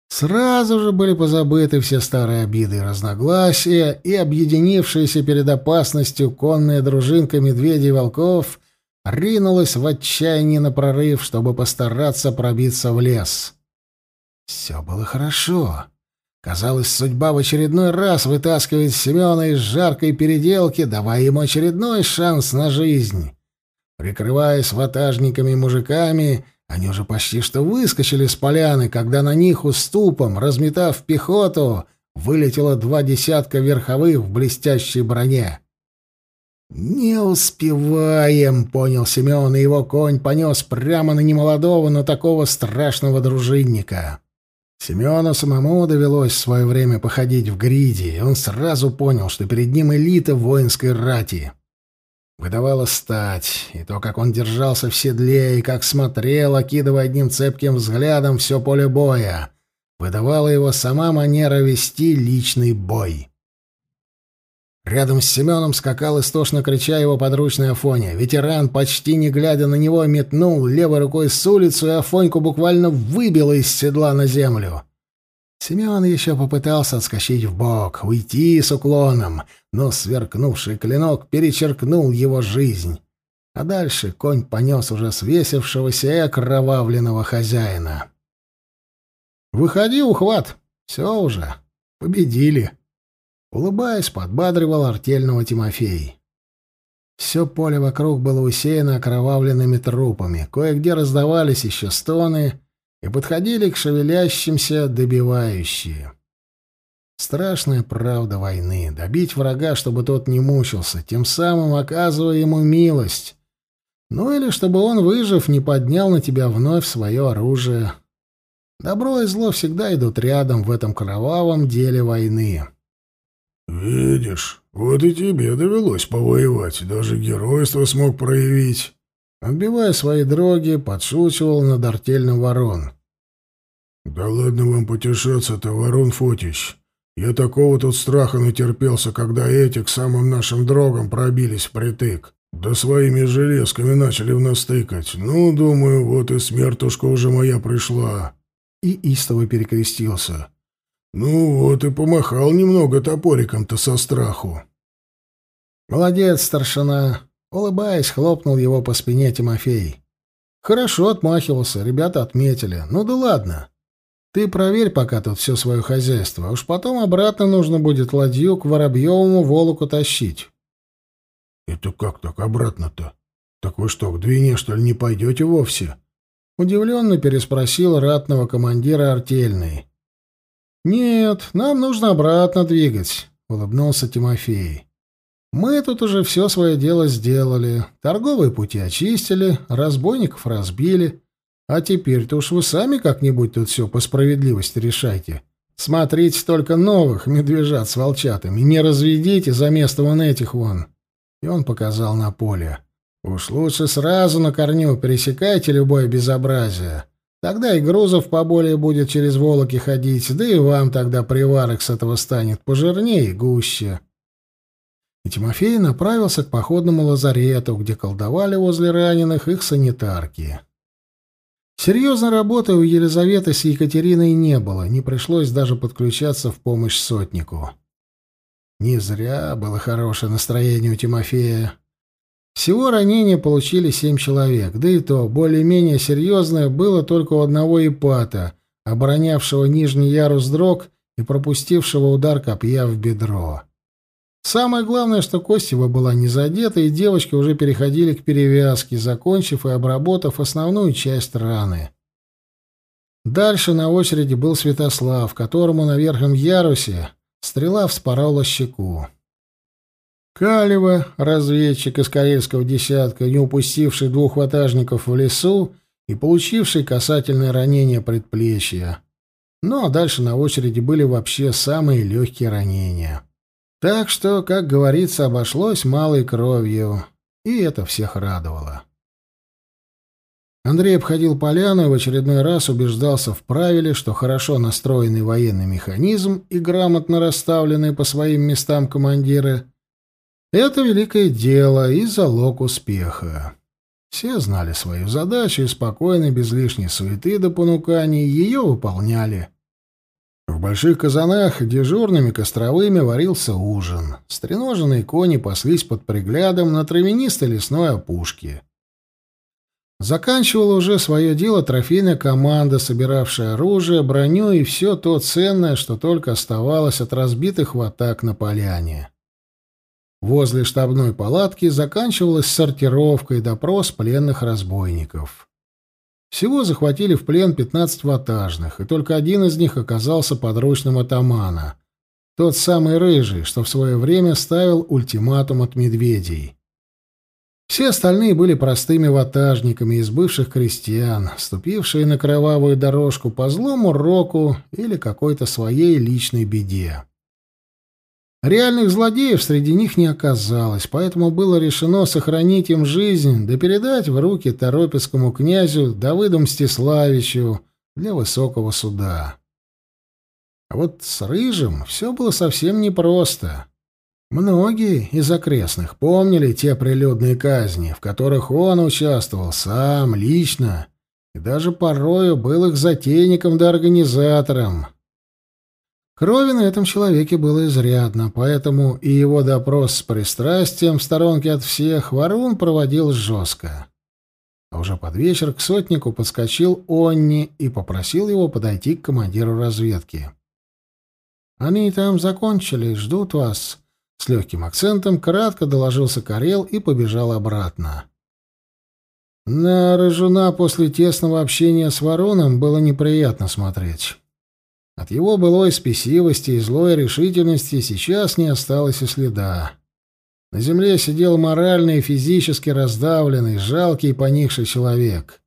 Сразу же были позабыты все старые обиды и разногласия, и объединившиеся перед опасностью конная дружинка медведей и волков ринулась в отчаянии на прорыв, чтобы постараться пробиться в лес. Все было хорошо. Казалось, судьба в очередной раз вытаскивает Семена из жаркой переделки, давая ему очередной шанс на жизнь. Прикрываясь ватажниками и мужиками, они уже почти что выскочили с поляны, когда на них уступом, разметав пехоту, вылетело два десятка верховых в блестящей броне. «Не успеваем», — понял Семен, и его конь понес прямо на немолодого, но такого страшного дружинника. Семену самому довелось в свое время походить в гриде, и он сразу понял, что перед ним элита воинской рати. Выдавало стать, и то, как он держался в седле, и как смотрел, окидывая одним цепким взглядом все поле боя, выдавала его сама манера вести личный бой. Рядом с Семеном скакал истошно крича его подручный Афоня. Ветеран, почти не глядя на него, метнул левой рукой с улицу, и Афоньку буквально выбило из седла на землю. Семен еще попытался отскочить в бок, уйти с уклоном, но сверкнувший клинок перечеркнул его жизнь. А дальше конь понес уже свесившегося и окровавленного хозяина. «Выходи, ухват! Все уже! Победили!» Улыбаясь, подбадривал артельного Тимофей. Все поле вокруг было усеяно окровавленными трупами. Кое-где раздавались еще стоны, и подходили к шевелящимся добивающие. Страшная правда войны — добить врага, чтобы тот не мучился, тем самым оказывая ему милость. Ну или чтобы он, выжив, не поднял на тебя вновь свое оружие. Добро и зло всегда идут рядом в этом кровавом деле войны. «Видишь, вот и тебе довелось повоевать, даже геройство смог проявить». Отбивая свои дроги, подшучивал над артельным ворон. «Да ладно вам потешаться-то, ворон Фотич. Я такого тут страха натерпелся, когда эти к самым нашим дрогам пробились впритык. Да своими железками начали в нас тыкать. Ну, думаю, вот и смертушка уже моя пришла». И истово перекрестился. Ну вот и помахал немного топориком-то со страху. Молодец, старшина. Улыбаясь, хлопнул его по спине Тимофей. Хорошо отмахивался, ребята отметили. Ну да ладно. Ты проверь пока тут все свое хозяйство, уж потом обратно нужно будет ладью к Воробьевому волоку тащить. Это как так обратно-то? Так вы что, к Двине, что ли, не пойдете вовсе? Удивленно переспросил ратного командира артельный. «Нет, нам нужно обратно двигать», — улыбнулся Тимофей. «Мы тут уже все свое дело сделали, торговые пути очистили, разбойников разбили, а теперь-то уж вы сами как-нибудь тут все по справедливости решайте. Смотрите только новых медвежат с волчатами, не разведите за место вон этих вон». И он показал на поле. «Уж лучше сразу на корню пересекайте любое безобразие». Тогда и грузов поболее будет через Волоки ходить, да и вам тогда приварок с этого станет пожирнее гуще. И Тимофей направился к походному лазарету, где колдовали возле раненых их санитарки. Серьезной работы у Елизаветы с Екатериной не было, не пришлось даже подключаться в помощь сотнику. Не зря было хорошее настроение у Тимофея. Всего ранения получили семь человек, да и то более-менее серьезное было только у одного ипата, оборонявшего нижний ярус дрог и пропустившего удар копья в бедро. Самое главное, что Костева была не задета, и девочки уже переходили к перевязке, закончив и обработав основную часть раны. Дальше на очереди был Святослав, которому на верхнем ярусе стрела вспорола щеку. Калева, разведчик из карельского десятка, не упустивший двух ватажников в лесу и получивший касательное ранение предплечья. Ну а дальше на очереди были вообще самые легкие ранения. Так что, как говорится, обошлось малой кровью. и это всех радовало. Андрей обходил поляну и в очередной раз убеждался в правиле, что хорошо настроенный военный механизм и грамотно расставленные по своим местам командиры — это великое дело и залог успеха. Все знали свою задачу и спокойно, без лишней суеты до понуканий, ее выполняли. В больших казанах дежурными костровыми варился ужин. Стреноженные кони паслись под приглядом на травянистой лесной опушке. Заканчивала уже свое дело трофейная команда, собиравшая оружие, броню и все то ценное, что только оставалось от разбитых в атак на поляне. Возле штабной палатки заканчивалась сортировка и допрос пленных разбойников. Всего захватили в плен 15 ватажных, и только один из них оказался подручным атамана. Тот самый рыжий, что в свое время ставил ультиматум от медведей. Все остальные были простыми ватажниками из бывших крестьян, ступившие на кровавую дорожку по злому року или какой-то своей личной беде. Реальных злодеев среди них не оказалось, поэтому было решено сохранить им жизнь да передать в руки торопецкому князю Давыду Мстиславичу для высокого суда. А вот с Рыжим все было совсем непросто. Многие из окрестных помнили те прилюдные казни, в которых он участвовал сам, лично, и даже порою был их затейником да организатором. Крови на этом человеке было изрядно, поэтому и его допрос с пристрастием в сторонке от всех Варун проводил жестко. А уже под вечер к сотнику подскочил Онни и попросил его подойти к командиру разведки. «Они там закончили, ждут вас», с легким акцентом кратко доложился Карел и побежал обратно. На Рыжуна после тесного общения с Вороном было неприятно смотреть. От его былой спесивости и злой решительности сейчас не осталось и следа. На земле сидел морально и физически раздавленный, жалкий и поникший человек.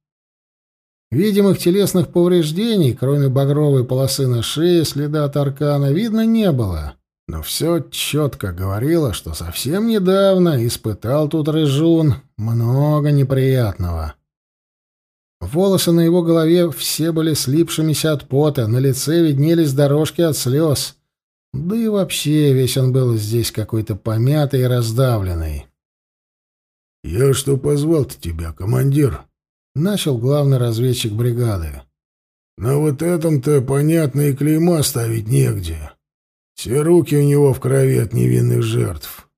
Видимых телесных повреждений, кроме багровой полосы на шее, следа от аркана, видно не было. Но все четко говорило, что совсем недавно испытал тут рыжун много неприятного. Волосы на его голове все были слипшимися от пота, на лице виднелись дорожки от слез. Да и вообще весь он был здесь какой-то помятый и раздавленный. «Я что позвал-то тебя, командир?» — начал главный разведчик бригады. «На вот этом-то, понятно, и клейма ставить негде. Все руки у него в крови от невинных жертв.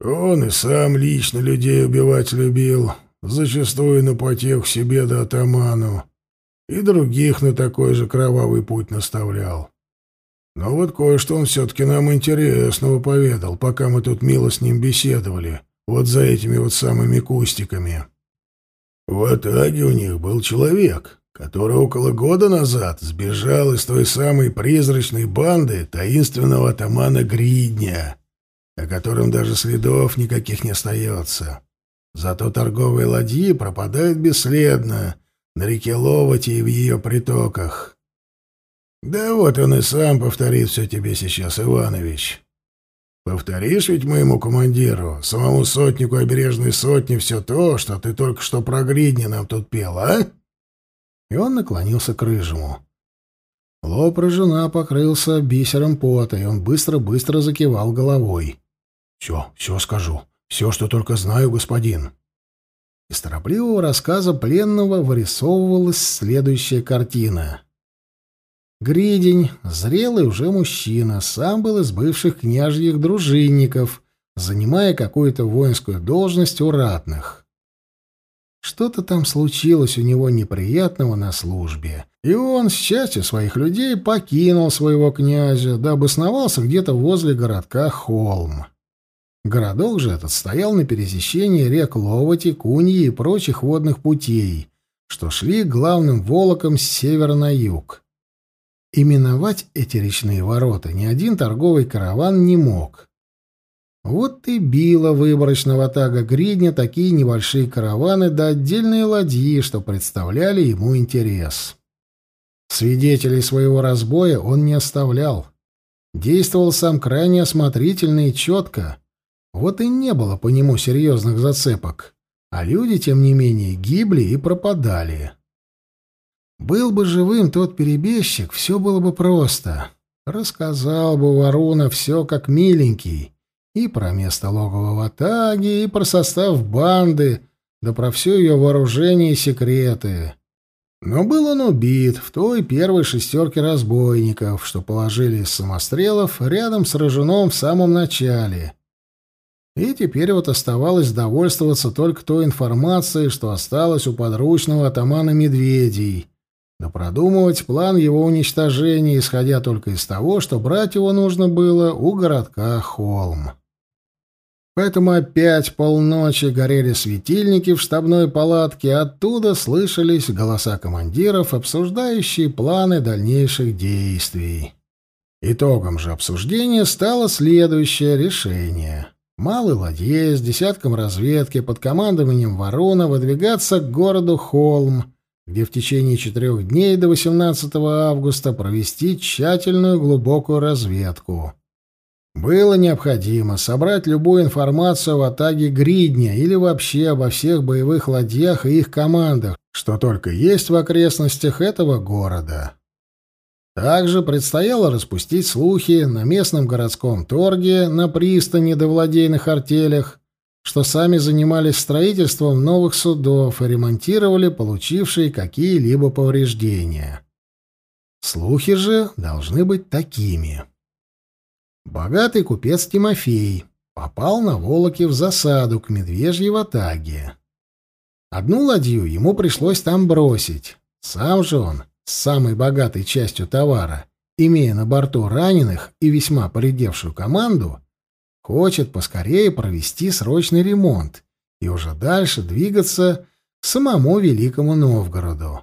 Он и сам лично людей убивать любил, зачастую на потеху себе да атаману, и других на такой же кровавый путь наставлял. Но вот кое-что он все-таки нам интересного поведал, пока мы тут мило с ним беседовали, вот за этими вот самыми кустиками. В Атаге у них был человек, который около года назад сбежал из той самой призрачной банды таинственного атамана Гридня, о котором даже следов никаких не остается. Зато торговые ладьи пропадают бесследно на реке Ловоти и в ее притоках. Да вот он и сам повторит все тебе сейчас, Иванович. Повторишь ведь моему командиру, самому сотнику обережной сотни, все то, что ты только что про Гридня нам тут пел, а? и он наклонился к рыжему. Лоб рыжина покрылся бисером пота, и он быстро-быстро закивал головой. «Все, все скажу. Все, что только знаю, господин». Из торопливого рассказа пленного вырисовывалась следующая картина. Гридень, зрелый уже мужчина, сам был из бывших княжьих дружинников, занимая какую-то воинскую должность у ратных. Что-то там случилось у него неприятного на службе, и он, с частью своих людей, покинул своего князя, да обосновался где-то возле городка Холм. Городок же этот стоял на пересечении рек Ловоти, Куньи и прочих водных путей, что шли главным волоком с севера на юг. Именовать эти речные ворота ни один торговый караван не мог. Вот и била выборочного тага гридня такие небольшие караваны да отдельные ладьи, что представляли ему интерес. Свидетелей своего разбоя он не оставлял. Действовал сам крайне осмотрительно и четко. Вот и не было по нему серьезных зацепок, а люди, тем не менее, гибли и пропадали. Был бы живым тот перебежчик, все было бы просто. Рассказал бы Варуна все как миленький. И про место логова в Атаге, и про состав банды, да про все ее вооружение и секреты. Но был он убит в той первой шестерке разбойников, что положили из самострелов рядом с Рожуном в самом начале. И теперь вот оставалось довольствоваться только той информацией, что осталось у подручного атамана Медведей, да продумывать план его уничтожения, исходя только из того, что брать его нужно было у городка Холм. Поэтому опять полночи горели светильники в штабной палатке, оттуда слышались голоса командиров, обсуждающие планы дальнейших действий. Итогом же обсуждения стало следующее решение. Малой ладье с десятком разведки под командованием Ворона выдвигаться к городу Холм, где в течение четырех дней до 18 августа провести тщательную глубокую разведку. Было необходимо собрать любую информацию о Атаге Гридня или вообще обо всех боевых ладьях и их командах, что только есть в окрестностях этого города. Также предстояло распустить слухи на местном городском торге, на пристани до владейных артелях, что сами занимались строительством новых судов и ремонтировали получившие какие-либо повреждения. Слухи же должны быть такими. Богатый купец Тимофей попал на Волоке в засаду к медвежьей ватаге. Одну ладью ему пришлось там бросить. Сам же он, с самой богатой частью товара, имея на борту раненых и весьма поредевшую команду, хочет поскорее провести срочный ремонт и уже дальше двигаться к самому Великому Новгороду.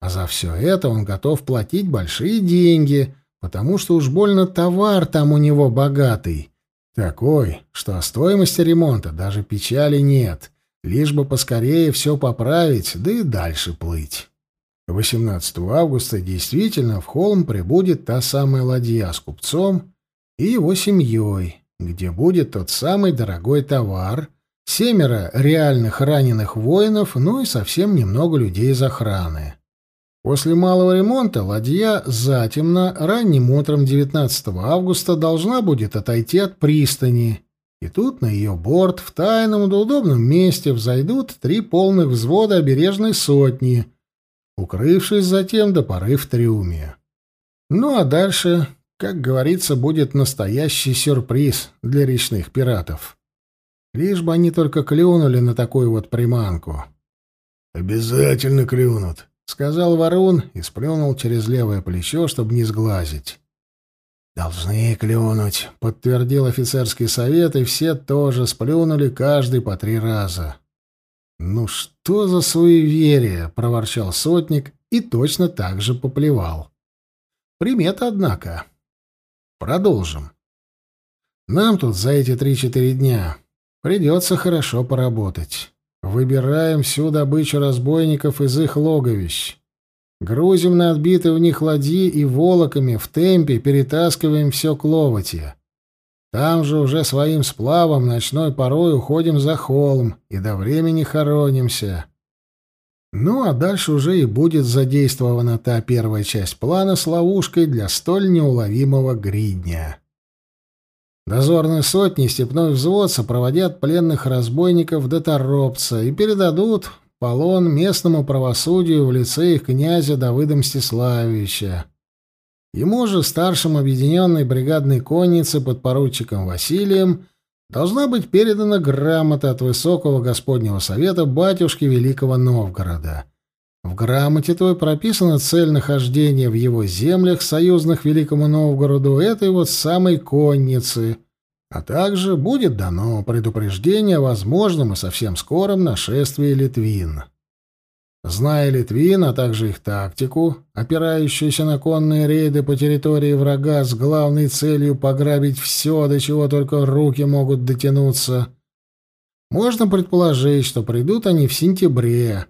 А за все это он готов платить большие деньги — потому что уж больно товар там у него богатый. Такой, что о стоимости ремонта даже печали нет, лишь бы поскорее все поправить, да и дальше плыть. 18 августа действительно в холм прибудет та самая ладья с купцом и его семьей, где будет тот самый дорогой товар, семеро реальных раненых воинов, ну и совсем немного людей из охраны. После малого ремонта ладья затемно ранним утром 19 августа должна будет отойти от пристани, и тут на ее борт в тайном да удобном месте взойдут три полных взвода обережной сотни, укрывшись затем до поры в трюме. Ну а дальше, как говорится, будет настоящий сюрприз для речных пиратов. Лишь бы они только клюнули на такую вот приманку. «Обязательно клюнут», — сказал Ворон и сплюнул через левое плечо, чтобы не сглазить. «Должны клюнуть», — подтвердил офицерский совет, и все тоже сплюнули каждый по три раза. «Ну что за суеверие?» — проворчал сотник и точно так же поплевал. «Примета, однако. Продолжим. Нам тут за эти три-четыре дня придется хорошо поработать». Выбираем всю добычу разбойников из их логовищ. Грузим на отбитые в них ладьи и волоками в темпе перетаскиваем все к Ловоте. Там же уже своим сплавом ночной порой уходим за холм и до времени хоронимся. Ну, а дальше уже и будет задействована та первая часть плана с ловушкой для столь неуловимого гридня. Дозорные сотни степной взвод сопроводят пленных разбойников до Торопца и передадут полон местному правосудию в лице их князя Давыда Мстиславича. Ему же, старшим объединенной бригадной конницы под поручиком Василием, должна быть передана грамота от Высокого Господнего Совета батюшки Великого Новгорода. В грамоте той прописана цель нахождения в его землях, союзных Великому Новгороду, этой вот самой конницы, а также будет дано предупреждение о возможном и совсем скором нашествии литвин. Зная литвин, а также их тактику, опирающуюся на конные рейды по территории врага с главной целью пограбить все, до чего только руки могут дотянуться, можно предположить, что придут они в сентябре,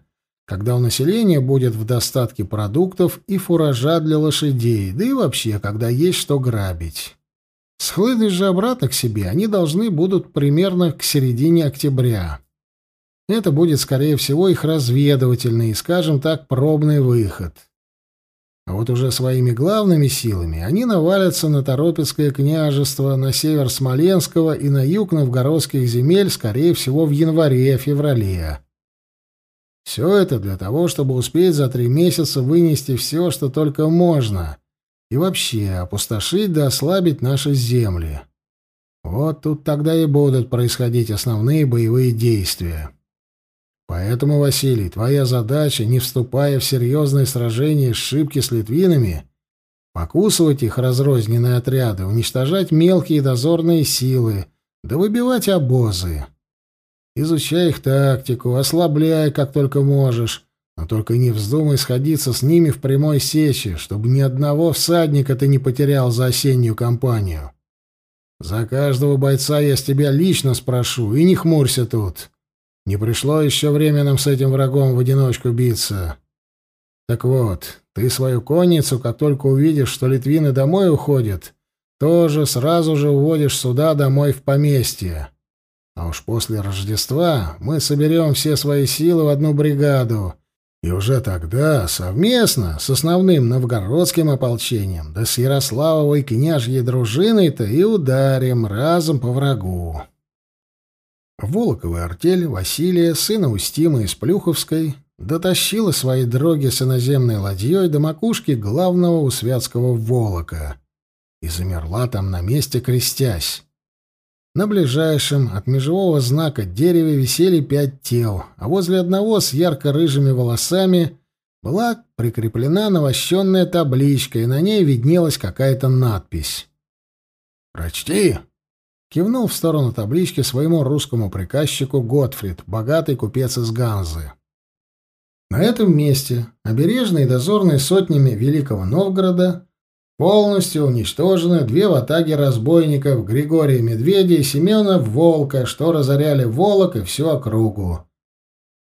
когда у населения будет в достатке продуктов и фуража для лошадей, да и вообще, когда есть что грабить. Схлынуть же обратно к себе они должны будут примерно к середине октября. Это будет, скорее всего, их разведывательный и, скажем так, пробный выход. А вот уже своими главными силами они навалятся на Торопецкое княжество, на север Смоленского и на юг новгородских земель, скорее всего, в январе-феврале. Все это для того, чтобы успеть за три месяца вынести все, что только можно, и вообще опустошить да ослабить наши земли. Вот тут тогда и будут происходить основные боевые действия. Поэтому, Василий, твоя задача, не вступая в серьезные сражения с шибки с литвинами, покусывать их разрозненные отряды, уничтожать мелкие дозорные силы, да выбивать обозы. Изучай их тактику, ослабляй, как только можешь, но только не вздумай сходиться с ними в прямой сече, чтобы ни одного всадника ты не потерял за осеннюю кампанию. За каждого бойца я с тебя лично спрошу, и не хмурься тут. Не пришло еще время нам с этим врагом в одиночку биться. Так вот, ты свою конницу, как только увидишь, что литвины домой уходят, тоже сразу же уводишь сюда домой в поместье. А уж после Рождества мы соберем все свои силы в одну бригаду, и уже тогда совместно с основным новгородским ополчением, да с Ярославовой княжьей дружиной-то и ударим разом по врагу. Волоковая артель Василия, сына Устима из Плюховской, дотащила свои дроги с иноземной ладьей до макушки главного усвятского Волока и замерла там на месте, крестясь. На ближайшем от межевого знака дереве висели пять тел, а возле одного с ярко-рыжими волосами была прикреплена навощенная табличка, и на ней виднелась какая-то надпись. «Прочти!» — кивнул в сторону таблички своему русскому приказчику Готфрид, богатый купец из Ганзы. На этом месте обережные дозорные сотнями Великого Новгорода Полностью уничтожены две ватаги разбойников Григория Медведя и Семена Волка, что разоряли Волок и всю округу.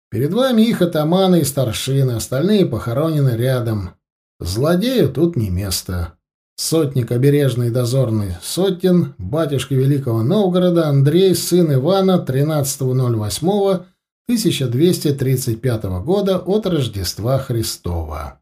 Перед вами их атаманы и старшины, остальные похоронены рядом. Злодею тут не место. Сотник обережный дозорный Сотин, батюшка Великого Новгорода, Андрей, сын Ивана, 13.08.1235 года от Рождества Христова.